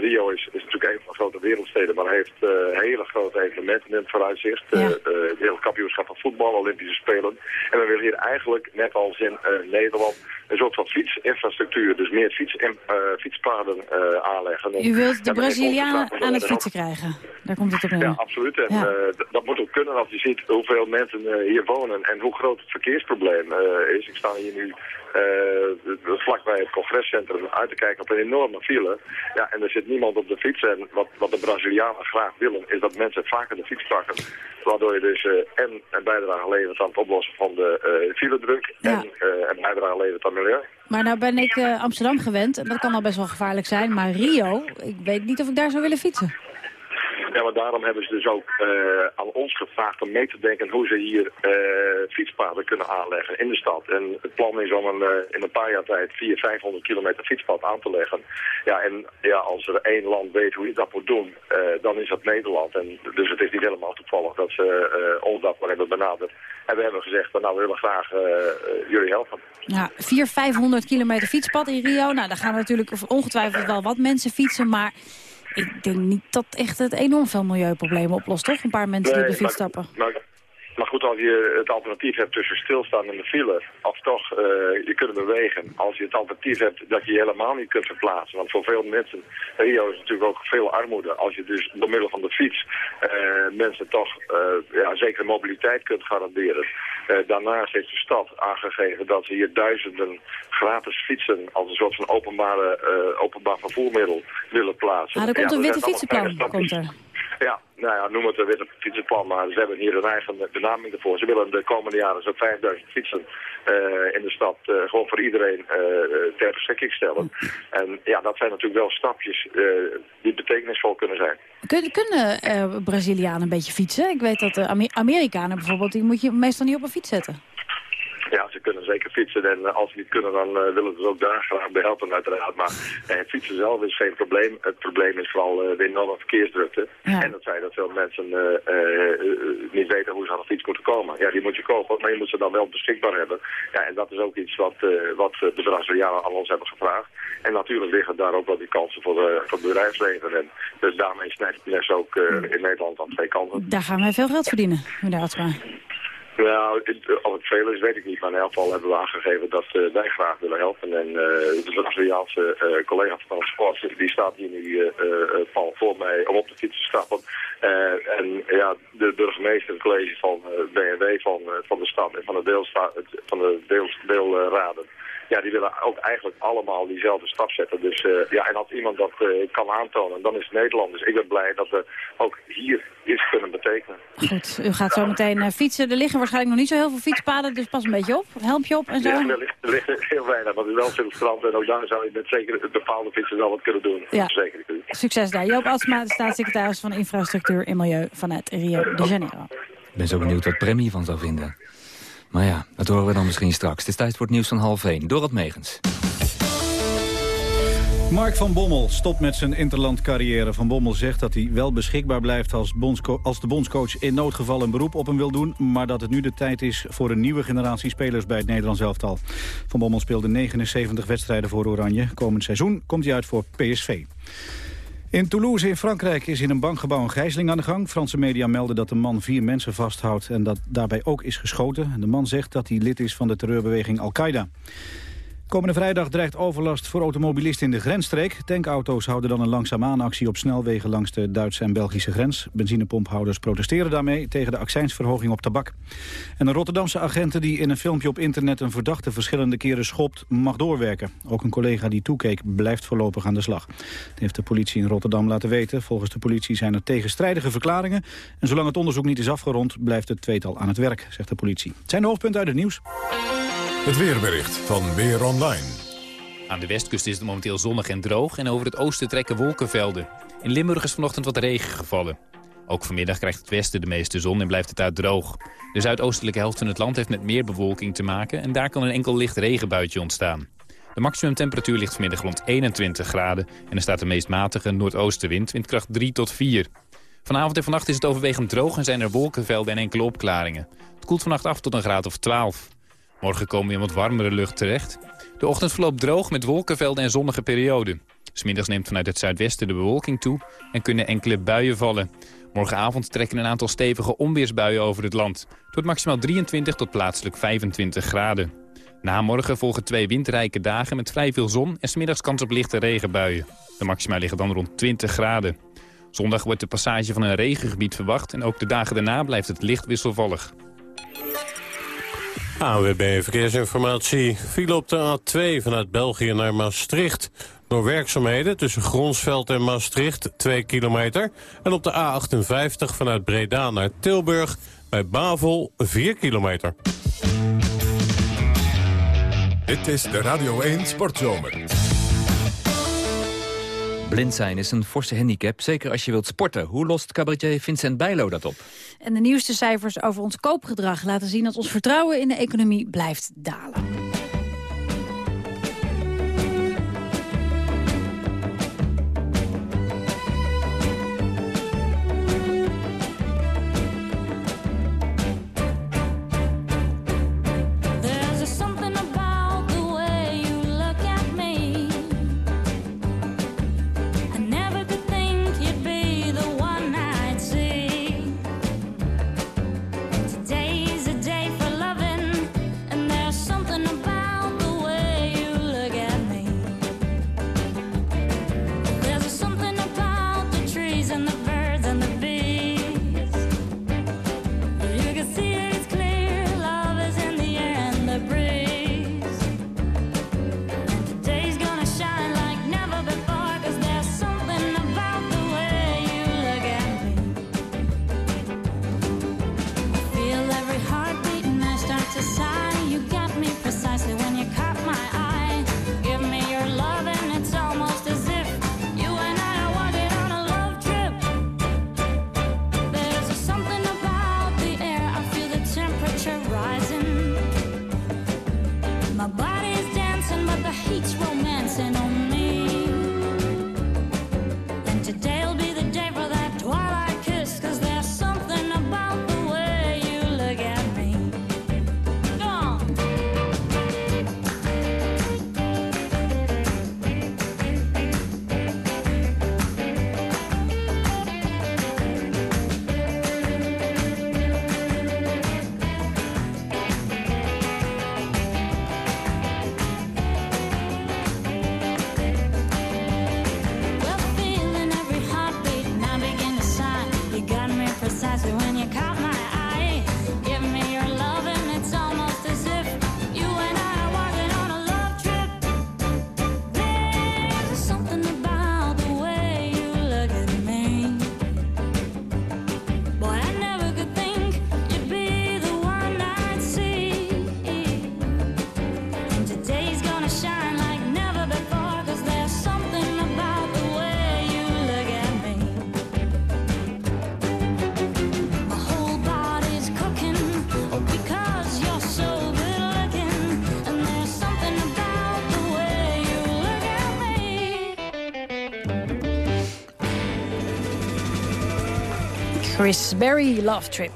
Rio is, is natuurlijk een van de grote wereldsteden, maar heeft hele grote evenementen in het vooruitzicht. Eh, het wereldkampioenschap van voetbal, Olympische Spelen. En we willen hier eigenlijk, net als in Nederland, een soort van fietsinfrastructuur. Dus meer fiets, en, eh, fietspaden eh, aanleggen. En- U wilt de Brazilianen aan het fietsen krijgen. Daar komt het op neer. Ja, absoluut. En Ja. eh, dat moet ook kunnen als je ziet hoeveel mensen hier wonen en hoe groot het verkeersprobleem is. Ik sta hier nu eh, vlakbij het congrescentrum uit te kijken op een enorme file. Ja, en er zit niemand op de fiets. En wat, wat de Brazilianen graag willen is dat mensen vaker de fiets pakken. Waardoor je dus eh, en een bijdrage levert aan het oplossen van de eh filedruk en een bijdrage levert aan milieu. Maar nou ben ik Amsterdam gewend en dat kan al best wel gevaarlijk zijn. Maar Rio, ik weet niet of ik daar zou willen fietsen. Ja, maar daarom hebben ze dus ook uh, aan ons gevraagd om mee te denken hoe ze hier uh, fietspaden kunnen aanleggen in de stad. En het plan is om een, uh, in een paar jaar tijd 400, 500 kilometer fietspad aan te leggen. Ja, en ja, als er één land weet hoe je dat moet doen, dan is dat Nederland. En dus het is niet helemaal toevallig dat ze ons dat maar hebben benaderd. En we hebben gezegd, nou we willen graag jullie helpen. Ja, 400, 500 kilometer fietspad in Rio. Nou, daar gaan natuurlijk ongetwijfeld wel wat mensen fietsen, maar ik denk niet dat echt het enorm veel milieuproblemen oplost, toch? Een paar mensen die op de fiets stappen. Maar goed, als je het alternatief hebt tussen stilstaan en de file, of toch uh, je kunt bewegen. Als je het alternatief hebt dat je je helemaal niet kunt verplaatsen. Want voor veel mensen, Rio is natuurlijk ook veel armoede. Als je dus door middel van de fiets uh, mensen toch uh, ja, zekere mobiliteit kunt garanderen. daarnaast heeft de stad aangegeven dat ze hier duizenden gratis fietsen als een soort van openbare, openbaar vervoermiddel willen plaatsen. Ah, er komt een witte fietsenplan, komt er. Ja, nou ja, noem het een witte fietsenplan, maar ze hebben hier een eigen benaming ervoor. Ze willen de komende jaren zo'n 5000 fietsen uh, in de stad uh, gewoon voor iedereen uh, ter beschikking stellen. En ja, dat zijn natuurlijk wel stapjes die betekenisvol kunnen zijn. Kun, kunnen Brazilianen een beetje fietsen? Ik weet dat de Amerikanen bijvoorbeeld, die moet je meestal niet op een fiets zetten. Zeker fietsen en uh, als ze niet kunnen dan uh, willen ze ook daar graag bij helpen uiteraard. Maar uh, het fietsen zelf is geen probleem. Het probleem is vooral de enorme verkeersdrukte. Ja. En dat zij dat veel mensen niet weten hoe ze aan de fiets moeten komen. Ja, die moet je kopen, maar je moet ze dan wel beschikbaar hebben. Ja, en dat is ook iets wat, wat de Brazilianen aan ons hebben gevraagd. En natuurlijk liggen daar ook wel die kansen voor, de, voor het bedrijfsleven. En dus daarmee snijdt het ook in Nederland aan twee kanten. Daar gaan wij veel geld verdienen, meneer Atsma. Nou, of het veel is, weet ik niet. Maar in elk geval hebben we aangegeven dat uh, wij graag willen helpen. En uh, de Braziliaanse uh, collega van sport, die staat hier nu van voor mij om op de fiets te stappen. en ja, de burgemeester, het college van BMW van, van de stad en van de, deelsta van de deelraden ja, die willen ook eigenlijk allemaal diezelfde stap zetten. Dus uh, ja, en als iemand dat uh, kan aantonen, dan is het Nederland. Dus ik ben blij dat we ook hier iets kunnen betekenen. Goed, u gaat zo meteen uh, fietsen. Er liggen waarschijnlijk nog niet zo heel veel fietspaden, dus pas een beetje op. Help je op en zo. Ja, er ligt, er ligt heel weinig, want er is wel veel strand. En ook daar zou je met zeker bepaalde fietsen wel wat kunnen doen. Ja. Zeker. Succes daar. Joop Asma, de staatssecretaris van Infrastructuur en Milieu vanuit Rio de Janeiro. Ik ben zo benieuwd wat Premie van zou vinden. Maar ja, dat horen we dan misschien straks. Het is tijd voor het nieuws van half 1. Dorot Megens. Mark van Bommel stopt met zijn interlandcarrière. Van Bommel zegt dat hij wel beschikbaar blijft als, als de bondscoach in noodgeval een beroep op hem wil doen. Maar dat het nu de tijd is voor een nieuwe generatie spelers bij het Nederlands elftal. Van Bommel speelde 79 wedstrijden voor Oranje. Komend seizoen komt hij uit voor PSV. In Toulouse in Frankrijk is in een bankgebouw een gijzeling aan de gang. Franse media melden dat de man vier mensen vasthoudt en dat daarbij ook is geschoten. De man zegt dat hij lid is van de terreurbeweging Al-Qaeda. Komende vrijdag dreigt overlast voor automobilisten in de grensstreek. Tankauto's houden dan een langzaamaan-actie op snelwegen langs de Duitse en Belgische grens. Benzinepomphouders protesteren daarmee tegen de accijnsverhoging op tabak. En een Rotterdamse agenten die in een filmpje op internet een verdachte verschillende keren schopt, mag doorwerken. Ook een collega die toekeek blijft voorlopig aan de slag. Dat heeft de politie in Rotterdam laten weten. Volgens de politie zijn er tegenstrijdige verklaringen. En zolang het onderzoek niet is afgerond, blijft het tweetal aan het werk, zegt de politie. Het zijn de uit het nieuws. Het weerbericht van Weer Online. Aan de westkust is het momenteel zonnig en droog en over het oosten trekken wolkenvelden. In Limburg is vanochtend wat regen gevallen. Ook vanmiddag krijgt het westen de meeste zon en blijft het uit droog. De zuidoostelijke helft van het land heeft met meer bewolking te maken... en daar kan een enkel licht regenbuitje ontstaan. De maximumtemperatuur ligt vanmiddag rond 21 graden... en er staat de meest matige noordoostenwind, windkracht 3 tot 4. Vanavond en vannacht is het overwegend droog en zijn er wolkenvelden en enkele opklaringen. Het koelt vannacht af tot een graad of 12. Morgen komen we in wat warmere lucht terecht. De ochtend verloopt droog met wolkenvelden en zonnige perioden. Smiddags neemt vanuit het zuidwesten de bewolking toe en kunnen enkele buien vallen. Morgenavond trekken een aantal stevige onweersbuien over het land. Tot maximaal 23 tot plaatselijk 25 graden. Na morgen volgen twee windrijke dagen met vrij veel zon en smiddags kans op lichte regenbuien. De maxima liggen dan rond 20 graden. Zondag wordt de passage van een regengebied verwacht en ook de dagen daarna blijft het licht wisselvallig. AWB Verkeersinformatie viel op de A2 vanuit België naar Maastricht. Door werkzaamheden tussen Gronsveld en Maastricht 2 kilometer. En op de A58 vanuit Breda naar Tilburg bij Bavel 4 kilometer. Dit is de Radio 1 Sportzomer. Blind zijn is een forse handicap, zeker als je wilt sporten. Hoe lost cabaretier Vincent Bijlo dat op? En de nieuwste cijfers over ons koopgedrag laten zien... dat ons vertrouwen in de economie blijft dalen. Chris Berry, Love Trip.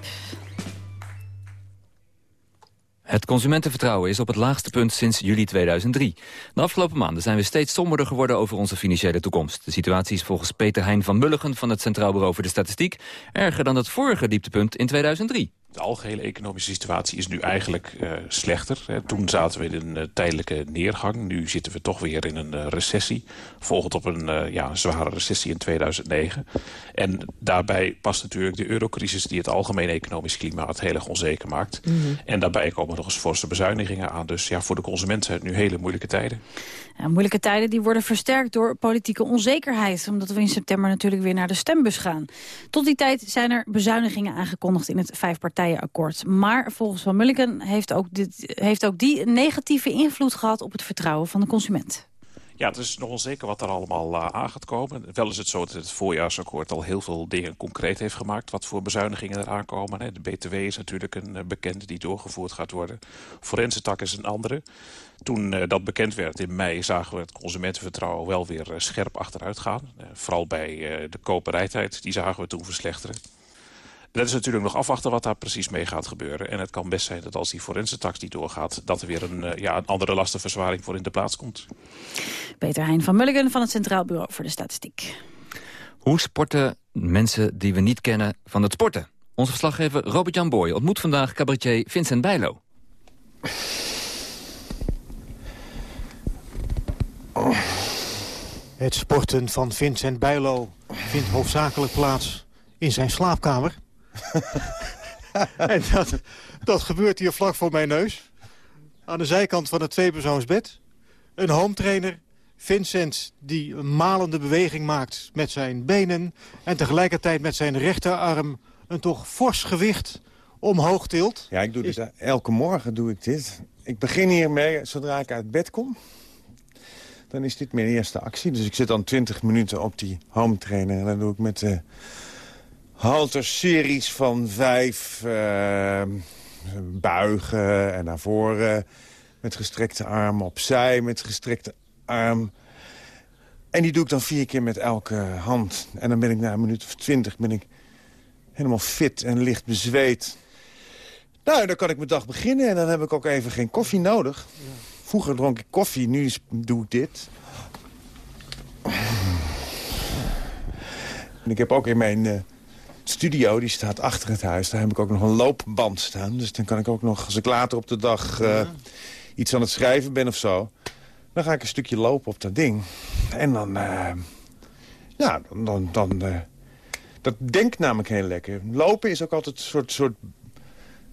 Het consumentenvertrouwen is op het laagste punt sinds juli 2003. De afgelopen maanden zijn we steeds somberder geworden over onze financiële toekomst. De situatie is volgens Peter Hein van Mulligen van het Centraal Bureau voor de Statistiek... erger dan het vorige dieptepunt in 2003. De algehele economische situatie is nu eigenlijk eh, slechter. Hè. Toen zaten we in een eh, tijdelijke neergang. Nu zitten we toch weer in een eh, recessie. Volgend op een ja, zware recessie in 2009. En daarbij past natuurlijk de eurocrisis... die het algemene economisch klimaat heel erg onzeker maakt. En daarbij komen nog eens forse bezuinigingen aan. Dus ja, voor de consumenten zijn het nu hele moeilijke tijden. Ja, moeilijke tijden die worden versterkt door politieke onzekerheid. Omdat we in september natuurlijk weer naar de stembus gaan. Tot die tijd zijn er bezuinigingen aangekondigd in het Maar volgens Van Mulliken heeft ook, dit, heeft ook die negatieve invloed gehad op het vertrouwen van de consument. Ja, het is nog onzeker wat er allemaal uh, aan gaat komen. Wel is het zo dat het voorjaarsakkoord al heel veel dingen concreet heeft gemaakt... wat voor bezuinigingen er aankomen. De BTW is natuurlijk een uh, bekende die doorgevoerd gaat worden. Forensentak is een andere. Toen uh, dat bekend werd in mei zagen we het consumentenvertrouwen wel weer scherp achteruit gaan. vooral bij de koperijtijd, die zagen we toen verslechteren. Dat is natuurlijk nog afwachten wat daar precies mee gaat gebeuren. En het kan best zijn dat als die forensentax niet doorgaat... dat er weer een, ja, een andere lastenverzwaring voor in de plaats komt. Peter Hein van Mulligen van het Centraal Bureau voor de Statistiek. Hoe sporten mensen die we niet kennen van het sporten? Onze verslaggever Robert-Jan Boy ontmoet vandaag cabaretier Vincent Bijlo. Het sporten van Vincent Bijlo vindt hoofdzakelijk plaats in zijn slaapkamer. en dat, dat gebeurt hier vlak voor mijn neus. Aan de zijkant van het tweepersoonsbed. Een home trainer, Vincent, die een malende beweging maakt met zijn benen... en tegelijkertijd met zijn rechterarm een toch fors gewicht omhoog tilt. Ja, ik doe dit elke morgen doe ik dit. Ik begin hiermee zodra ik uit bed kom. dan is dit mijn eerste actie. Dus ik zit dan 20 minuten op die home trainer. En dan doe ik met de halter-series van vijf eh, buigen en naar voren. Met gestrekte arm opzij, met gestrekte arm. En die doe ik dan vier keer met elke hand. En dan ben ik na een minuut of twintig ben ik helemaal fit en licht bezweet. Nou, dan kan ik mijn dag beginnen en dan heb ik ook even geen koffie nodig. Vroeger dronk ik koffie, nu doe ik dit. En ik heb ook in mijn eh, studio, die staat achter het huis... daar heb ik ook nog een loopband staan. Dus dan kan ik ook nog, als ik later op de dag eh, iets aan het schrijven ben of zo... dan ga ik een stukje lopen op dat ding. En dan, eh, ja, dan... dan, dan eh, dat denkt namelijk heel lekker. Lopen is ook altijd een soort, soort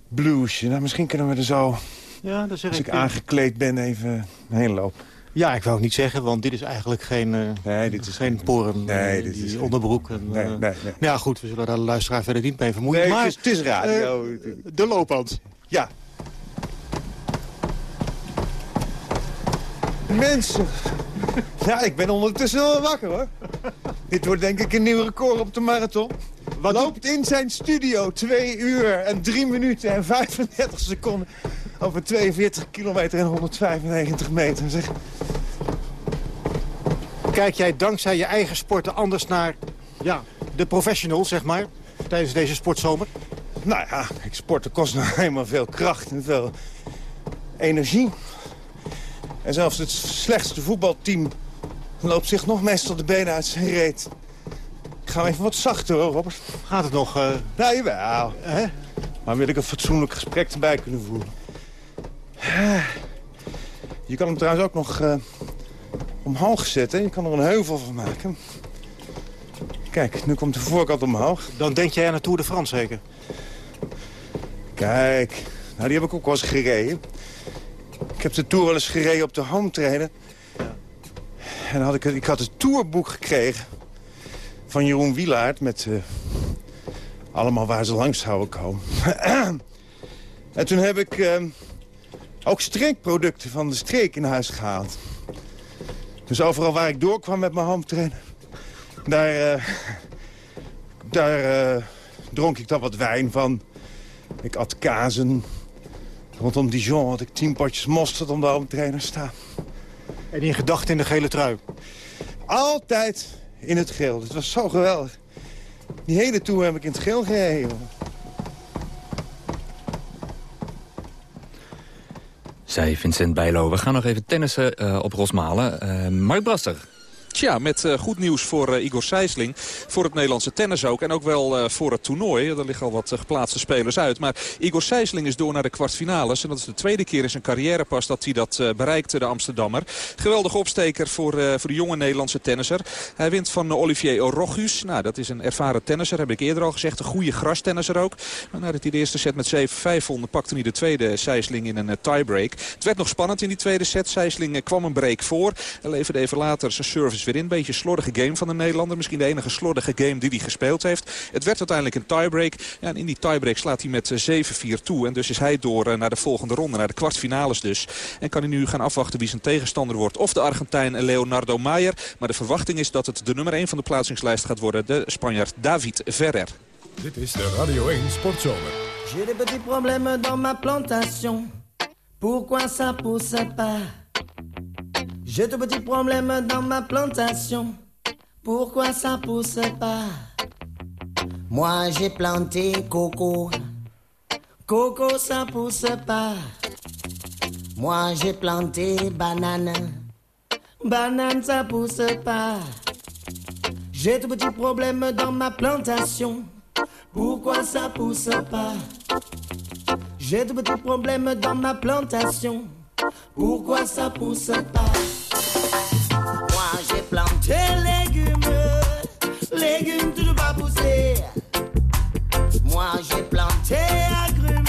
bluesje. Nou, misschien kunnen we er zo, Ja, dat zeg als ik ik. aangekleed ben, even heen lopen. Ja, ik wou het niet zeggen, want dit is eigenlijk geen, eh nee, dit is geen poren, Nee, eh, dit die is onderbroek. En, Nee, eh, nee, nee. Nou ja, goed, we zullen daar de luisteraar verder niet mee vermoeien. Maar, het is, het is radio. de loopband. Ja. Mensen. Ja, ik ben ondertussen wel wakker, hoor. Dit wordt denk ik een nieuw record op de marathon. Wat loopt in zijn studio 2 uur en 3 minuten en 35 seconden... over 42 kilometer en 195 meter. Zeg. Kijk jij dankzij je eigen sporten anders naar ja, de professional, zeg maar, tijdens deze sportzomer? Nou ja, ik sporten kost nou helemaal veel kracht en veel energie. En zelfs het slechtste voetbalteam loopt zich nog meestal de benen uit zijn reet. Ik ga even wat zachter hoor, Robert. Gaat het nog? eh Nou, jawel. Maar wil ik een fatsoenlijk gesprek erbij kunnen voeren. Je kan hem trouwens ook nog eh, omhoog zetten. Je kan er een heuvel van maken. Kijk, nu komt de voorkant omhoog. Dan denk jij aan de Tour de France zeker? Kijk, nou die heb ik ook wel eens gereden. Ik heb de Tour wel eens gereden op de home trainer. En dan had ik, ik had het tourboek gekregen van Jeroen Wielaert... met eh, allemaal waar ze langs zouden komen. en toen heb ik eh, ook streekproducten van de streek in huis gehaald. Dus overal waar ik doorkwam met mijn home trainer... daar, eh, daar eh, dronk ik dan wat wijn van... Ik at kazen. Rondom Dijon had ik tien potjes mosterd om de home trainer staan. En in gedachten in de gele trui? Altijd in het geel. Het was zo geweldig. Die hele tour heb ik in het geel gereden. Zei Vincent Bijlo. We gaan nog even tennissen eh, op Rosmalen. Eh, Mark Braster. Tja, met eh, goed nieuws voor eh, Igor Sijsling. Voor het Nederlandse tennis ook. En ook wel eh, voor het toernooi. Er liggen al wat geplaatste spelers uit. Maar Igor Sijsling is door naar de kwartfinales. En dat is de tweede keer in zijn carrière pas dat hij dat bereikte, de Amsterdammer. Geweldige opsteker voor, voor de jonge Nederlandse tennisser. Hij wint van Olivier Orochus. Nou, dat is een ervaren tennisser, heb ik eerder al gezegd. Een goede grastennisser ook. Maar nadat hij de eerste set met 7-5 won, pakte hij de tweede Sijsling in een tiebreak. Het werd nog spannend in die tweede set. Sijsling kwam een break voor. En leverde even later zijn service weer in. Beetje slordige game van de Nederlander. Misschien de enige slordige game die hij gespeeld heeft. Het werd uiteindelijk een tiebreak. Ja, en in die tiebreak slaat hij met eh, 7-4 toe. En dus is hij door eh, naar de volgende ronde. Naar de kwartfinales dus. En kan hij nu gaan afwachten wie zijn tegenstander wordt. Of de Argentijn Leonardo Maier. Maar de verwachting is dat het de nummer 1 van de plaatsingslijst gaat worden. De Spanjaard David Ferrer. Dit is de Radio 1 Sportzomer. J'ai des petits problèmes dans ma plantation. Pourquoi ça pousse pas J'ai de petits problèmes dans ma plantation. Pourquoi ça pousse pas? Moi j'ai planté coco. Coco ça pousse pas. Moi j'ai planté banane. Banane ça pousse pas. J'ai de petits problèmes dans ma plantation. Pourquoi ça pousse pas? J'ai de petits problèmes dans ma plantation. Pourquoi ça pousse pas? J'ai planté agrumes,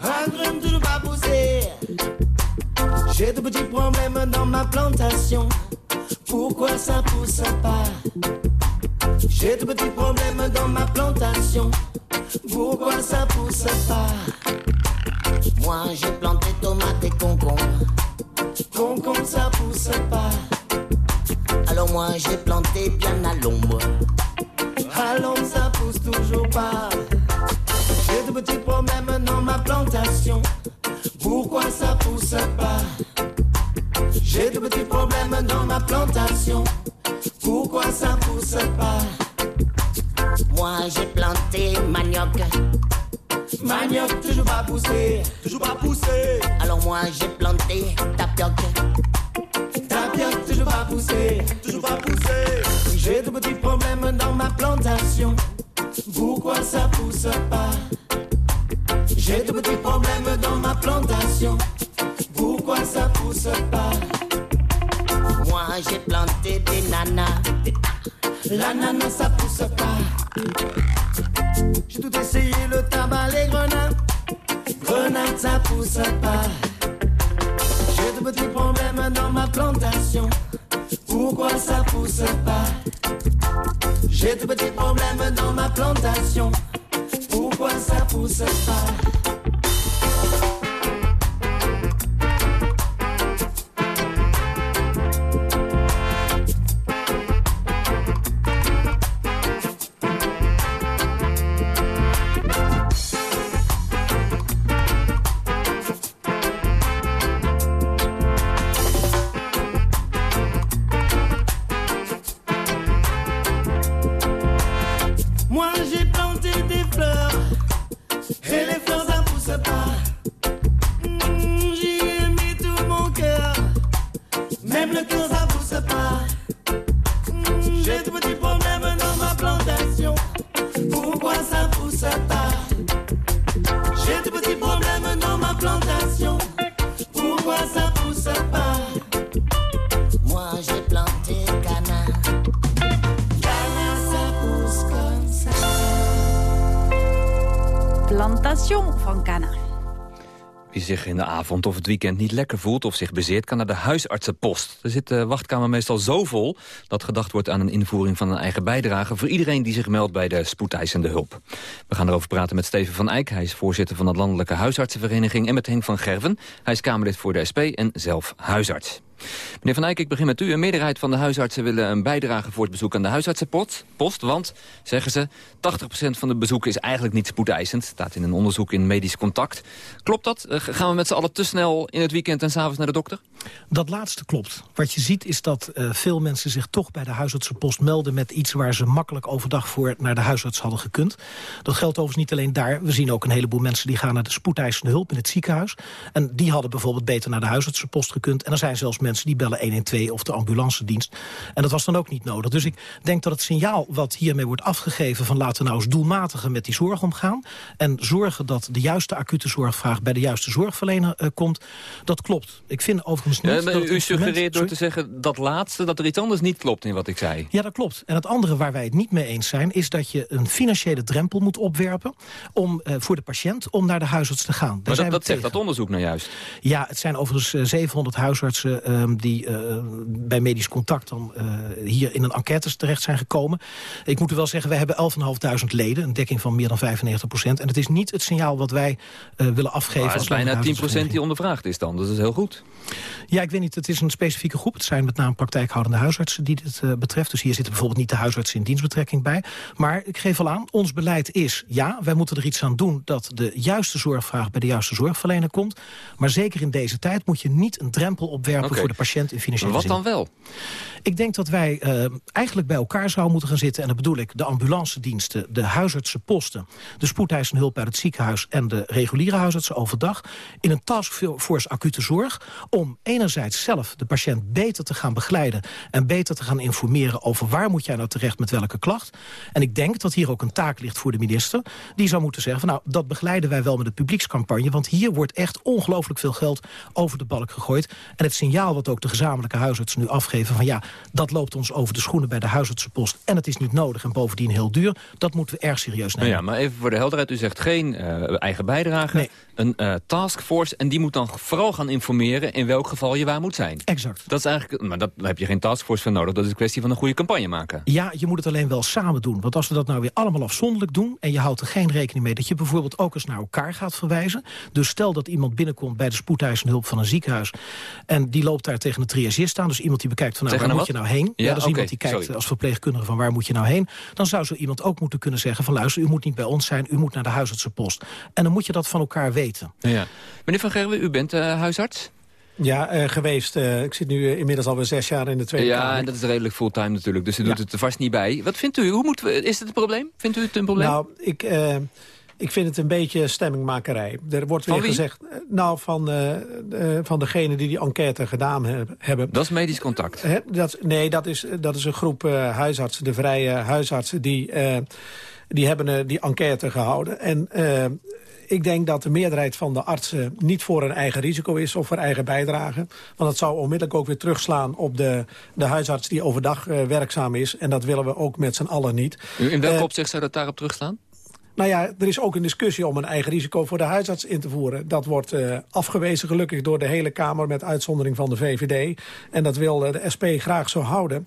agrumes toujours pas poussés. J'ai de petits problèmes dans ma plantation. Pourquoi ça pousse pas? J'ai de petits problèmes dans ma plantation. Pourquoi ça pousse pas? Moi j'ai planté tomates et concombres. Concombre ça pousse pas. moi j'ai planté bien à l'ombre. L'ombre ça pousse toujours pas. J'ai de petits problèmes dans ma plantation. Pourquoi ça pousse pas? J'ai de petits problèmes dans ma plantation. Pourquoi ça pousse pas? Moi j'ai planté manioc. Manioc toujours pas poussé, toujours pas poussé. Alors moi j'ai planté tapioc. Tapioc toujours pas poussé, toujours pas poussé. J'ai de petits problèmes dans ma plantation. Pourquoi ça pousse pas? J'ai de petits problèmes dans ma plantation. Pourquoi ça pousse pas? Moi j'ai planté des nanas. L'ananas ça pousse pas. J'ai tout essayé, le tabac, les grenades. Grenades ça pousse pas. Petits problèmes dans ma plantation. Pourquoi ça pousse pas? J'ai de petits problèmes dans ma plantation. Pourquoi ça pousse pas? Of het weekend niet lekker voelt of zich bezeert... kan naar de huisartsenpost. Er zit de wachtkamer meestal zo vol... dat gedacht wordt aan een invoering van een eigen bijdrage... voor iedereen die zich meldt bij de spoedeisende hulp. We gaan erover praten met Steven van Eyck. Hij is voorzitter van de Landelijke Huisartsenvereniging... en met Henk van Gerven. Hij is Kamerlid voor de SP en zelf huisarts. Meneer Van Eyck, ik begin met u. Een meerderheid van de huisartsen willen een bijdrage voor het bezoek aan de huisartsenpost. Post, want, zeggen ze, 80% van de bezoeken is eigenlijk niet spoedeisend. Staat in een onderzoek in medisch contact. Klopt dat? Eh, Gaan we met z'n allen te snel in het weekend en s'avonds naar de dokter? Dat laatste klopt. Wat je ziet is dat eh, veel mensen zich toch bij de huisartsenpost melden... met iets waar ze makkelijk overdag voor naar de huisarts hadden gekund. Geldt overigens niet alleen daar. We zien ook een heleboel mensen die gaan naar de spoedeisende hulp in het ziekenhuis. En die hadden bijvoorbeeld beter naar de huisartsenpost gekund. En er zijn zelfs mensen die bellen 112 of de ambulance dienst. En dat was dan ook niet nodig. Dus ik denk dat het signaal wat hiermee wordt afgegeven... van laten we nou eens doelmatiger met die zorg omgaan... en zorgen dat de juiste acute zorgvraag bij de juiste zorgverlener eh, komt... dat klopt. Ik vind overigens niet... Ja, dat maar u suggereert door Sorry? te zeggen dat laatste... dat er iets anders niet klopt in wat ik zei. Ja, dat klopt. En het andere waar wij het niet mee eens zijn... is dat je een financiële drempel moet opwerpen om, eh, voor de patiënt om naar de huisarts te gaan. Daar Maar dat, we dat zegt dat onderzoek nou juist. Ja, het zijn overigens eh, 700 huisartsen ehm, die eh, bij medisch contact dan eh, hier in een enquête terecht zijn gekomen. Ik moet u wel zeggen, wij hebben 11.500 leden, een dekking van meer dan 95 procent. En het is niet het signaal wat wij eh, willen afgeven. Maar het is bijna Landelijke 10% die ondervraagd is dan. Dat is heel goed. ja, ik weet niet, het is een specifieke groep. Het zijn met name praktijkhoudende huisartsen die dit eh, betreft. Dus hier zitten bijvoorbeeld niet de huisartsen in dienstbetrekking bij. Maar ik geef al aan, ons beleid is... ja, wij moeten er iets aan doen dat de juiste zorgvraag... bij de juiste zorgverlener komt. Maar zeker in deze tijd moet je niet een drempel opwerpen... Voor de patiënt in financiële Wat zin. dan wel? Ik denk dat wij eh, eigenlijk bij elkaar zouden moeten gaan zitten... en dan bedoel ik de ambulancediensten, de huisartsenposten... de spoedeisende hulp uit het ziekenhuis... en de reguliere huisartsen overdag... in een taskforce acute zorg... om enerzijds zelf de patiënt beter te gaan begeleiden... en beter te gaan informeren over waar moet jij nou terecht met welke klacht. En ik denk dat hier ook een taak ligt voor de minister... die zou moeten zeggen, van, nou, dat begeleiden wij wel met de publiekscampagne... want hier wordt echt ongelooflijk veel geld over de balk gegooid. En het signaal wat ook de gezamenlijke huisartsen nu afgeven... van ja, dat loopt ons over de schoenen bij de huisartsenpost... en het is niet nodig en bovendien heel duur... dat moeten we erg serieus Nou nemen. ja, maar even voor de helderheid. U zegt geen eh, eigen bijdrage. Een eh, taskforce. En die moet dan vooral gaan informeren... in welk geval je waar moet zijn. Exact. Dat is eigenlijk, maar dat, daar heb je geen taskforce voor nodig. Dat is een kwestie van een goede campagne maken. Ja, je moet het alleen wel samen doen. Want als we dat nou weer allemaal afzonderlijk doen... en je houdt er geen rekening mee dat je bijvoorbeeld ook eens naar elkaar gaat verwijzen. Dus stel dat iemand binnenkomt bij de spoedeisende hulp van een ziekenhuis... en die loopt daar tegen een triagist staan. Dus iemand die bekijkt van nou, Tegen waar moet je nou heen. Ja, Ja, dus iemand die kijkt sorry. als verpleegkundige van waar moet je nou heen. Dan zou zo iemand ook moeten kunnen zeggen van luister, u moet niet bij ons zijn. U moet naar de huisartsenpost. En dan moet je dat van elkaar weten. Ja. Meneer Van Gerwen, u bent eh, huisarts? Ja, eh, geweest. Eh, ik zit nu eh, inmiddels alweer zes jaar in de Tweede Ja, Kamer. en dat is redelijk fulltime natuurlijk, dus u doet het er vast niet bij. Wat vindt u? Hoe moeten we, is het een probleem? Vindt u het een probleem? Nou, ik, ik vind het een beetje stemmingmakerij. Er wordt Van weer wie? gezegd... nou, van, van degene die die enquête gedaan heb- hebben. Dat is medisch contact. Dat, nee, dat is, dat is een groep huisartsen, de vrije huisartsen... die, die hebben die enquête gehouden. En ik denk dat de meerderheid van de artsen niet voor een eigen risico is... of voor eigen bijdrage. Want dat zou onmiddellijk ook weer terugslaan op de, de huisarts die overdag eh, werkzaam is. En dat willen we ook met z'n allen niet. In welk Eh, opzicht zou dat daarop terugstaan? nou ja, er is ook een discussie om een eigen risico voor de huisarts in te voeren. Dat wordt eh, afgewezen gelukkig door de hele Kamer met uitzondering van de VVD. En dat wil de SP graag zo houden.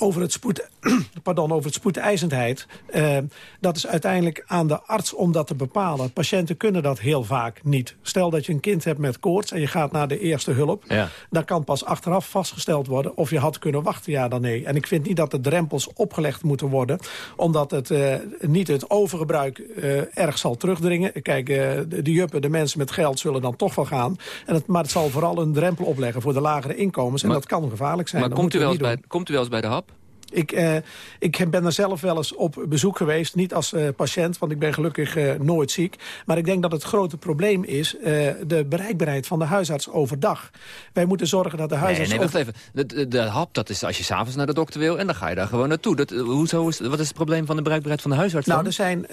Over het, spoed, pardon, over het spoedeisendheid. eh, dat is uiteindelijk aan de arts om dat te bepalen. Patiënten kunnen dat heel vaak niet. Stel dat je een kind hebt met koorts en je gaat naar de eerste hulp. Ja. Dan kan pas achteraf vastgesteld worden of je had kunnen wachten, ja dan nee. En ik vind niet dat de drempels opgelegd moeten worden... omdat het eh, niet het overgebruik eh, erg zal terugdringen. Kijk, de, de juppen, de mensen met geld zullen dan toch wel gaan. En het, maar het zal vooral een drempel opleggen voor de lagere inkomens. En Maar- dat kan gevaarlijk zijn. Maar komt u, wel eens bij, komt u wel eens bij de hap? Ik, eh, ik ben er zelf wel eens op bezoek geweest. Niet als eh, patiënt, want ik ben gelukkig eh, nooit ziek. Maar ik denk dat het grote probleem is de bereikbaarheid van de huisarts overdag. Wij moeten zorgen dat de Nee, huisarts... nee, wacht over- even. De, de, de hap, dat is als je s'avonds naar de dokter wil... en dan ga je daar gewoon naartoe. Dat, hoezo is, wat is het probleem van de bereikbaarheid van de huisarts Nou, er zijn,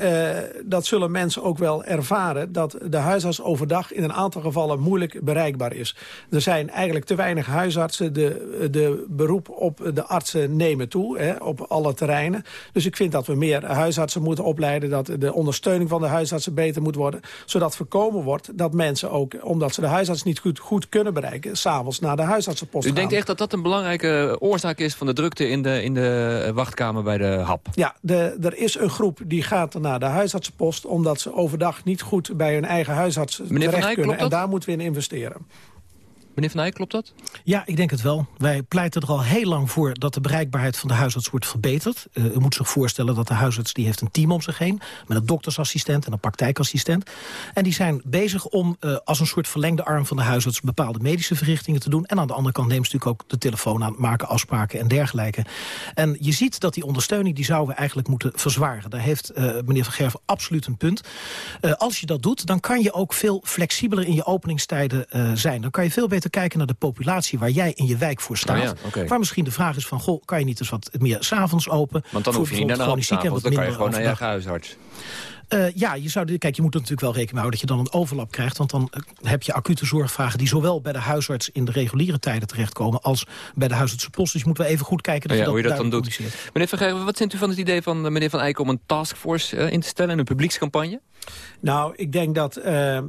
dat zullen mensen ook wel ervaren... dat de huisarts overdag in een aantal gevallen moeilijk bereikbaar is. Er zijn eigenlijk te weinig huisartsen. De, de beroep op de artsen nemen toe, hè, op alle terreinen. Dus ik vind dat we meer huisartsen moeten opleiden... dat de ondersteuning van de huisartsen beter moet worden... zodat voorkomen wordt dat mensen ook, omdat ze de huisarts niet goed, goed kunnen bereiken... s'avonds naar de huisartsenpost U gaan. denkt echt dat dat een belangrijke oorzaak is van de drukte in de, in de eh, wachtkamer bij de hap? Ja, de, er is een groep die gaat naar de huisartsenpost... omdat ze overdag niet goed bij hun eigen huisarts Van terecht Eyck, kunnen. En daar moeten we in investeren. Meneer Van Eyck, klopt dat? Ja, ik denk het wel. Wij pleiten er al heel lang voor dat de bereikbaarheid van de huisarts wordt verbeterd. Eh, u moet zich voorstellen dat de huisarts die heeft een team om zich heen... met een doktersassistent en een praktijkassistent. En die zijn bezig om eh, als een soort verlengde arm van de huisarts... bepaalde medische verrichtingen te doen. En aan de andere kant neemt ze natuurlijk ook de telefoon aan... maken afspraken en dergelijke. En je ziet dat die ondersteuning, die zouden we eigenlijk moeten verzwaren. Daar heeft eh, meneer Van Gerven absoluut een punt. Als je dat doet, dan kan je ook veel flexibeler in je openingstijden zijn. Dan kan je veel beter kijken naar de populatie waar jij in je wijk voor staat. Oh ja. Waar misschien de vraag is van, goh, kan je niet eens wat meer s'avonds open? Want dan Voor hoef je niet naar de dan kan je minder gewoon naar je huisarts. Eh, ja, je zou, kijk, je moet er natuurlijk wel rekening mee houden dat je dan een overlap krijgt. Want dan eh, heb je acute zorgvragen die zowel bij de huisarts in de reguliere tijden terechtkomen als bij de huisartsenpost. Dus je moet wel even goed kijken dat ja, je dat hoe je dat dan doet. Meneer Van Gerwen, wat vindt u van het idee van eh, meneer Van Eyck... om een taskforce in te stellen en een publiekscampagne? Nou, ik denk dat... eh,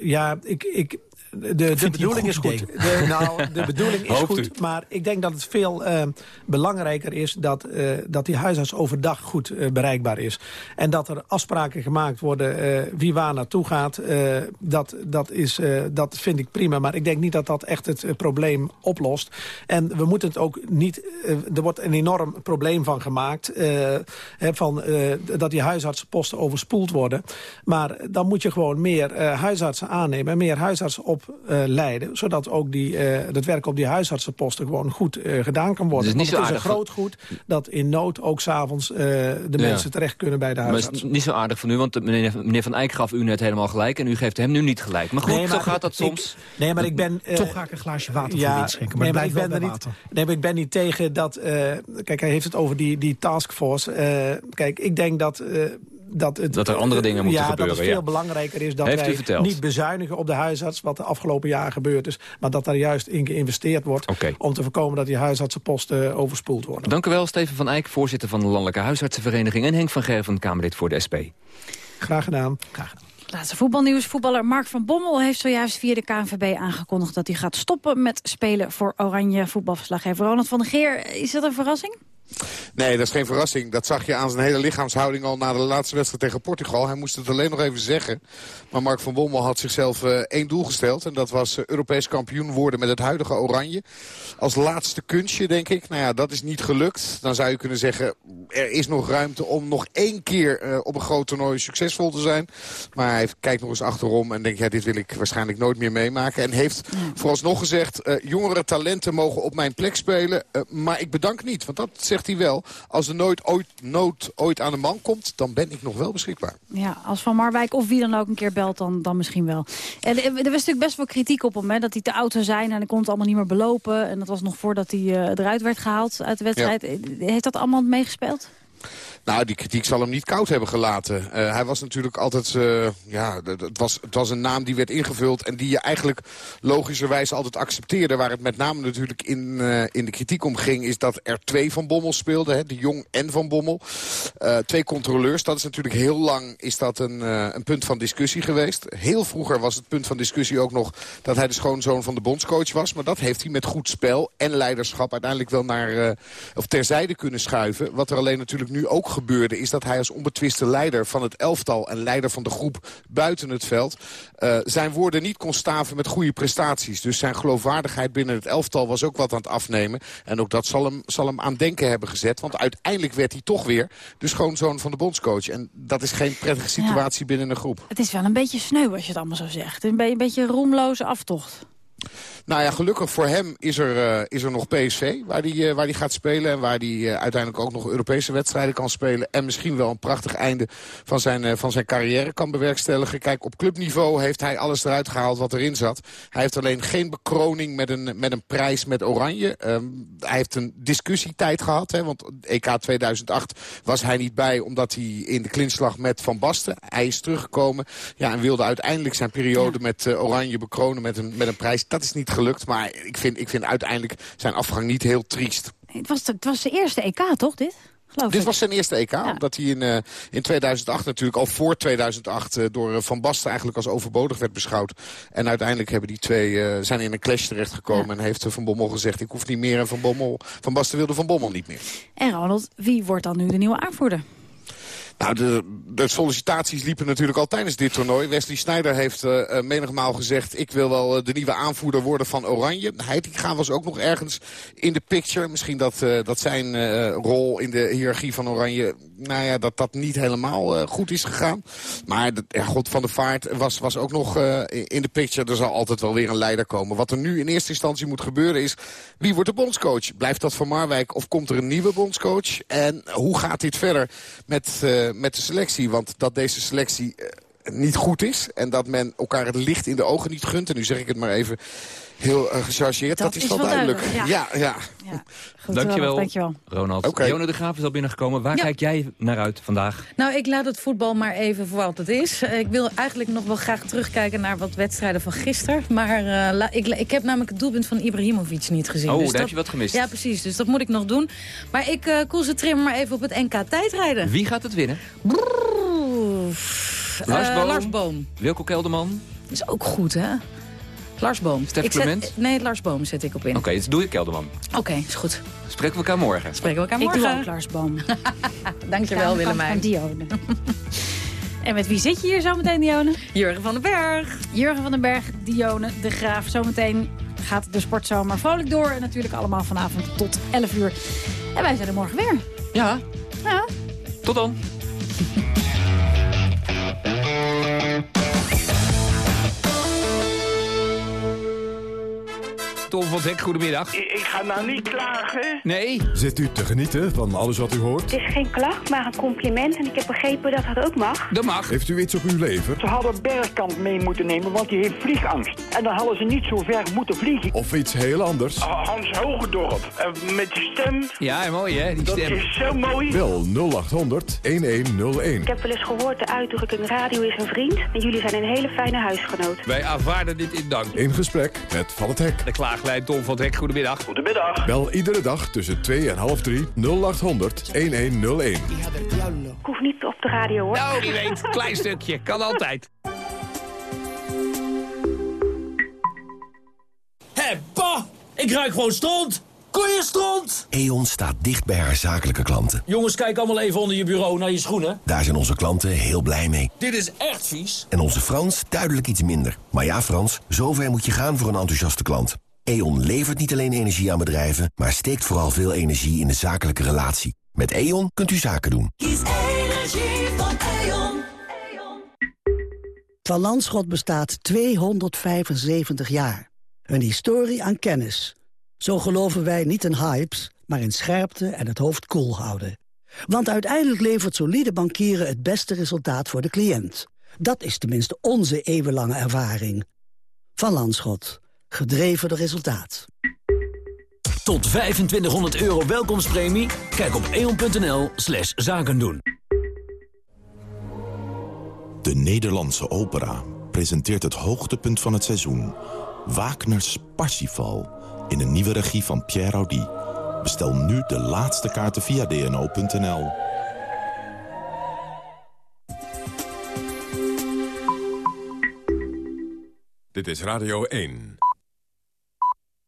ja, ik... ik de, de bedoeling is goed. De, nou, de bedoeling is Hoopt u. goed. Maar ik denk dat het veel eh, belangrijker is dat, eh, dat die huisarts overdag goed eh, bereikbaar is. En dat er afspraken gemaakt worden eh, wie waar naartoe gaat. eh, dat, dat, is, eh, dat vind ik prima. Maar ik denk niet dat dat echt het probleem oplost. En we moeten het ook niet... er wordt een enorm probleem van gemaakt. eh, hè, van, eh, dat die huisartsenposten overspoeld worden. Maar dan moet je gewoon meer eh, huisartsen aannemen. En meer huisartsen opleiden. zodat ook die, eh, het werk op die huisartsenposten gewoon goed eh, gedaan kan worden. Het is niet Want zo het is een aardig groot goed dat in nood ook s'avonds eh de Ja. mensen terecht kunnen bij de Maar het is niet zo aardig van u, want meneer, meneer Van Eyck gaf u net helemaal gelijk... en u geeft hem nu niet gelijk. Maar goed, Nee, maar zo gaat dat ik- soms. Nee, maar ik ben... eh, Toch ga ik een glaasje water voor je inschenken, maar nee, het ik ben er niet, water. Nee, maar ik ben niet tegen dat... eh, kijk, hij heeft het over die, die taskforce. Eh, kijk, ik denk dat... eh, dat, het, Dat er andere dingen moeten ja, gebeuren, dat het veel ja. belangrijker is dat wij verteld. niet bezuinigen op de huisarts... wat de afgelopen jaar gebeurd is. Maar dat daar juist in geïnvesteerd wordt... Om te voorkomen dat die huisartsenposten overspoeld worden. Dank u wel, Steven van Eyck, voorzitter van de Landelijke Huisartsenvereniging... en Henk van Gerven, Kamerlid voor de SP. Graag gedaan. Laatste voetbalnieuws. Voetballer Mark van Bommel heeft zojuist via de KNVB aangekondigd... dat hij gaat stoppen met spelen voor Oranje. Voetbalverslaggever Ronald van der Geer. Is dat een verrassing? Nee, dat is geen verrassing. Dat zag je aan zijn hele lichaamshouding al na de laatste wedstrijd tegen Portugal. Hij moest het alleen nog even zeggen. Maar Mark van Bommel had zichzelf eh, één doel gesteld. En dat was eh, Europees kampioen worden met het huidige oranje. Als laatste kunstje, denk ik. Nou ja, dat is niet gelukt. Dan zou je kunnen zeggen, er is nog ruimte om nog één keer eh, op een groot toernooi succesvol te zijn. Maar hij kijkt nog eens achterom en denkt, ja, dit wil ik waarschijnlijk nooit meer meemaken. En heeft vooralsnog gezegd, jongere talenten mogen op mijn plek spelen. maar ik bedank niet, want dat zegt hij wel. Als er nooit ooit, nood ooit aan de man komt, dan ben ik nog wel beschikbaar. Ja, als Van Marwijk of wie dan ook een keer belt, dan, dan misschien wel. En eh, er was natuurlijk best wel kritiek op hem, hè, dat hij te oud zou zijn... en hij kon het allemaal niet meer belopen. En dat was nog voordat hij eh, eruit werd gehaald uit de wedstrijd. Eh, Heeft dat allemaal meegespeeld? Nou, die kritiek zal hem niet koud hebben gelaten. Eh, hij was natuurlijk altijd... eh, ja, het was, het was een naam die werd ingevuld... en die je eigenlijk logischerwijs altijd accepteerde. Waar het met name natuurlijk in, eh, in de kritiek om ging... is dat er twee Van Bommel speelden. Hè, de Jong en Van Bommel. Twee controleurs. Dat is natuurlijk heel lang is dat een, een punt van discussie geweest. Heel vroeger was het punt van discussie ook nog... dat hij de schoonzoon van de bondscoach was. Maar dat heeft hij met goed spel en leiderschap... uiteindelijk wel naar, of terzijde kunnen schuiven. Wat er alleen natuurlijk nu ook gebeurde... is dat hij als onbetwiste leider van het elftal... en leider van de groep buiten het veld... eh, zijn woorden niet kon staven met goede prestaties. Dus zijn geloofwaardigheid binnen het elftal was ook wat aan het afnemen. En ook dat zal hem, zal hem aan denken hebben gezet. Want uiteindelijk werd hij toch weer de schoonzoon van de bondscoach. En dat is geen prettige situatie binnen een groep. Het is wel een beetje sneu als je het allemaal zo zegt. Een, be- een beetje roemloze aftocht. Nou ja, gelukkig voor hem is er, eh, is er nog PSV waar hij waar die gaat spelen. En waar hij eh, uiteindelijk ook nog Europese wedstrijden kan spelen. En misschien wel een prachtig einde van zijn, eh, van zijn carrière kan bewerkstelligen. Kijk, op clubniveau heeft hij alles eruit gehaald wat erin zat. Hij heeft alleen geen bekroning met een, met een prijs met Oranje. Ehm, hij heeft een discussietijd gehad. Hè, want EK 2008 was hij niet bij omdat hij in de clinch lag met Van Basten. Hij is teruggekomen ja, en wilde uiteindelijk zijn periode met eh, Oranje bekronen met een, met een prijs. Dat is niet gelukt, maar ik vind, ik vind uiteindelijk zijn afgang niet heel triest. Het was, de, het was de eerste EK, toch, dit? Geloof Dit ik. was zijn eerste EK, omdat hij in, eh, in 2008 natuurlijk al voor 2008 eh, door eh, Van Basten eigenlijk als overbodig werd beschouwd. En uiteindelijk hebben die twee zijn in een clash terechtgekomen en heeft Van Bommel gezegd ik hoef niet meer en Van, Bommel, van Basten wilde Van Bommel niet meer. En Ronald, wie wordt dan nu de nieuwe aanvoerder? Nou, de, de sollicitaties liepen natuurlijk al tijdens dit toernooi. Wesley Sneijder heeft eh, eh, menigmaal gezegd... ik wil wel eh, de nieuwe aanvoerder worden van Oranje. Heitinga was ook nog ergens in de picture. Misschien dat, dat zijn rol in de hiërarchie van Oranje... nou ja, dat dat niet helemaal goed is gegaan. Maar de, ja, God van de Vaart was, was ook nog in de picture. Er zal altijd wel weer een leider komen. Wat er nu in eerste instantie moet gebeuren is... wie wordt de bondscoach? Blijft dat Van Marwijk of komt er een nieuwe bondscoach? En hoe gaat dit verder met, met de selectie? Want dat deze selectie eh, niet goed is... en dat men elkaar het licht in de ogen niet gunt... en nu zeg ik het maar even heel eh, gechargeerd, dat, is wel duidelijk. duidelijk, ja. ja. Goed, Dankjewel, Ronald, dankjewel. Ronald. Oké. Jone de Graaf is al binnengekomen. Waar Ja. kijk jij naar uit vandaag? Nou, ik laat het voetbal maar even voor wat het is. Eh, Ik wil eigenlijk nog wel graag terugkijken naar wat wedstrijden van gisteren. Maar eh, la- ik, ik heb namelijk het doelpunt van Ibrahimovic niet gezien. Oh, Dus daar dat- heb je wat gemist. Ja, precies. Dus dat moet ik nog doen. Maar ik eh, concentreer me maar even op het NK tijdrijden. Wie gaat het winnen? Brrr. Lars Eh, Boom? Lars Boom. Wilco Kelderman? Is ook goed, hè? Lars Boom. Stef Clement? Nee, Lars Boom zet ik op in. Oké, dus doe je Kelderman. Oké, is goed. Spreken we elkaar morgen. Spreken we elkaar Ik doe morgen. ook Lars Boom. Dankjewel, Van Willemijn. Dione. en met wie zit je hier zometeen, Dione? Jurgen van den Berg. Jurgen van den Berg, Dione, de Graaf. Zometeen gaat de sportzomer vrolijk door. En natuurlijk allemaal vanavond tot 11 uur. En wij zijn er morgen weer. Ja, Ja. tot dan. Tom van Zek, goedemiddag. Ik, ik ga nou niet klagen. Nee. Zit u te genieten van alles wat u hoort? Het is geen klacht, maar een compliment. En ik heb begrepen dat dat ook mag. Dat mag. Heeft u iets op uw lever? Ze hadden Bergkamp mee moeten nemen, want die heeft vliegangst. En dan hadden ze niet zo ver moeten vliegen. Of iets heel anders? Hans Hogendorp, eh, met die stem. Ja, mooi hè, die Dat stem. is zo mooi. Bel 0800 1101. Ik heb wel eens gehoord de uitdrukking radio is een vriend. En jullie zijn een hele fijne huisgenoot. Wij aanvaarden dit in dank. In gesprek met Van het Hek. De klaaglijn Tom van Hek, goedemiddag. Goedemiddag. Bel iedere dag tussen 2 en half 3 0800 1101. Ik hoef niet op de radio hoor. Nou, wie weet, klein stukje, kan altijd. Hé, pa! Ik ruik gewoon stront! Koeienstront! E.ON staat dicht bij haar zakelijke klanten. Jongens, kijk allemaal even onder je bureau naar je schoenen. Daar zijn onze klanten heel blij mee. Dit is echt vies. En onze Frans duidelijk iets minder. Maar ja, Frans, zover moet je gaan voor een enthousiaste klant. E.ON levert niet alleen energie aan bedrijven... maar steekt vooral veel energie in de zakelijke relatie. Met E.ON kunt u zaken doen. Kies energie van E.ON. Van Landschot bestaat 275 jaar. Een historie aan kennis. Zo geloven wij niet in hypes, maar in scherpte en het hoofd koel houden. Want uiteindelijk levert solide bankieren het beste resultaat voor de cliënt. Dat is tenminste onze eeuwenlange ervaring. Van Landschot. Gedreven door resultaat. Tot 2500 euro welkomstpremie? Kijk op eon.nl slash zaken doen. De Nederlandse opera presenteert het hoogtepunt van het seizoen. Wagner's Parsifal in een nieuwe regie van Pierre Audi. Bestel nu de laatste kaarten via dno.nl. Dit is Radio 1.